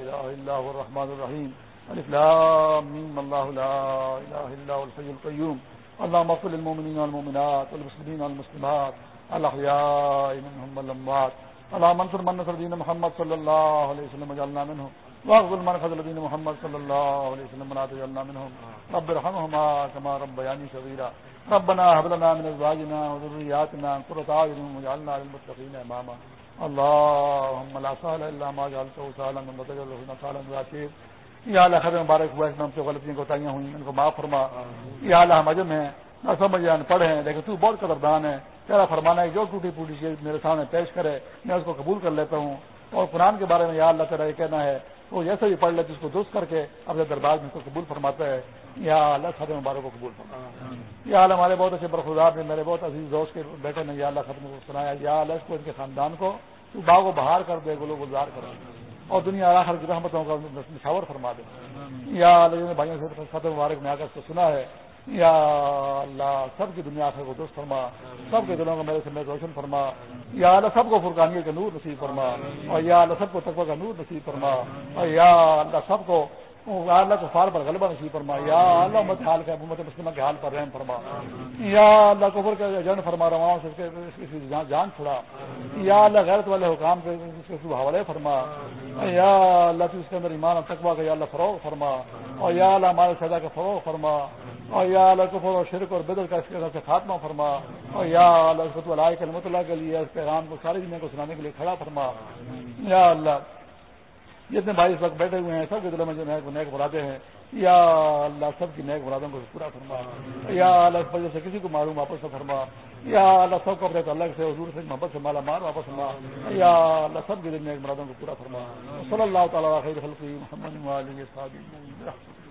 الہ الا هو الرحمن الرحیم الف لام میم اللہ لا الہ الا هو الحی القیوم اللهم اغفر للمؤمنين والمؤمنات، والمسلمين والمسلمات الاحياء منهم والاموات اللهم انصر من نصر دين محمد صلى الله عليه وسلم وجعلنا منهم. واغفر من خذل دين محمد صلى الله عليه وسلم ولا تجعلنا منهم. رب ارحمهما كما ربياني صغيرا. ربنا هب لنا من ازواجنا وذرياتنا قرة اعين واجعلنا للمتقين اماما اللهم لا سهل الا ما جعلته سهلا من سهلا ذا شيء یا اللہ خبر مبارک ہوا اس میں ہم سے غلطیاں کوتاہیاں ہوئی ان کو معاف فرما یا اللہ ہم عجم ہیں نہ سمجھ ان پڑھ ہیں لیکن تو بہت قدردان ہے. تیرا فرمانا ہے جو ٹوٹی پوٹی چیز میرے سامنے پیش کرے میں اس کو قبول کر لیتا ہوں. اور قرآن کے بارے میں یا اللہ تیرا یہ کہنا ہے وہ جیسے بھی پڑھ لیتے اس کو درست کر کے اپنے دربار میں اس کو قبول فرماتا ہے۔ یا اللہ خبر مبارک کو قبول فرما یا اللہ ہمارے بہت اچھے برخدار نے میرے بہت عزیز دوست کے بیٹے نے یا اللہ ختم کو سنایا۔ یا اللہ اس کو ان کے خاندان کو تو باغ و بہار کر دے گلو گلزار کر اور دنیا آخر کی رحمتوں کا نشاور فرما دے۔ یا اللہ بھائیوں سے فتح مبارک نے آ کر سنا ہے یا اللہ، سب کی دنیا آخر کو درست فرما، سب کے دلوں کو میرے سے میں روشن فرما۔ یا اللہ، سب کو فرقانیہ کا نور نصیب فرما۔ اور یا اللہ، سب کو تقوی کا نور نصیب فرما۔ اور یا اللہ، سب کو اللہ کو فار پر غلبہ نصیب فرما یا اللہ مت حال کا محمد مسلمہ کے حال پر رحم فرما۔ یا اللہ کفر کا جن فرما رہا ہوں اس جان چھڑا۔ یا اللہ غیرت والے حکام کے حوالے فرما۔ یا اللہ تو اس کے اندر ایمان تقوا کا یا اللہ فروغ فرما۔ اور یا اللہ ہمارے سزا کا فروغ فرما۔ اور یا اللہ کفر اور شرک اور بدل کا اس کے سے خاتمہ فرما۔ اور یا اللہ اس کو کلمت اللہ کے لیے اس پیغام کو ساری دنیا کو سنانے کے لیے کھڑا فرما۔ یا اللہ جتنے بھائی اس وقت بیٹھے ہوئے ہیں، سب کے دلوں میں جو نیک نیک مرادیں ہیں۔ یا اللہ سب کی نیک مرادوں کو پورا فرما۔ یا اللہ وجہ سے کسی کو معلوم واپس سے فرما۔ یا اللہ سب کو اپنے الگ سے، حضور سے محبت سے مالا مار واپس فرما۔ یا اللہ سب کے دل نیک مرادوں کو پورا فرما۔ صلی اللہ تعالیٰ خیر خلقی محمد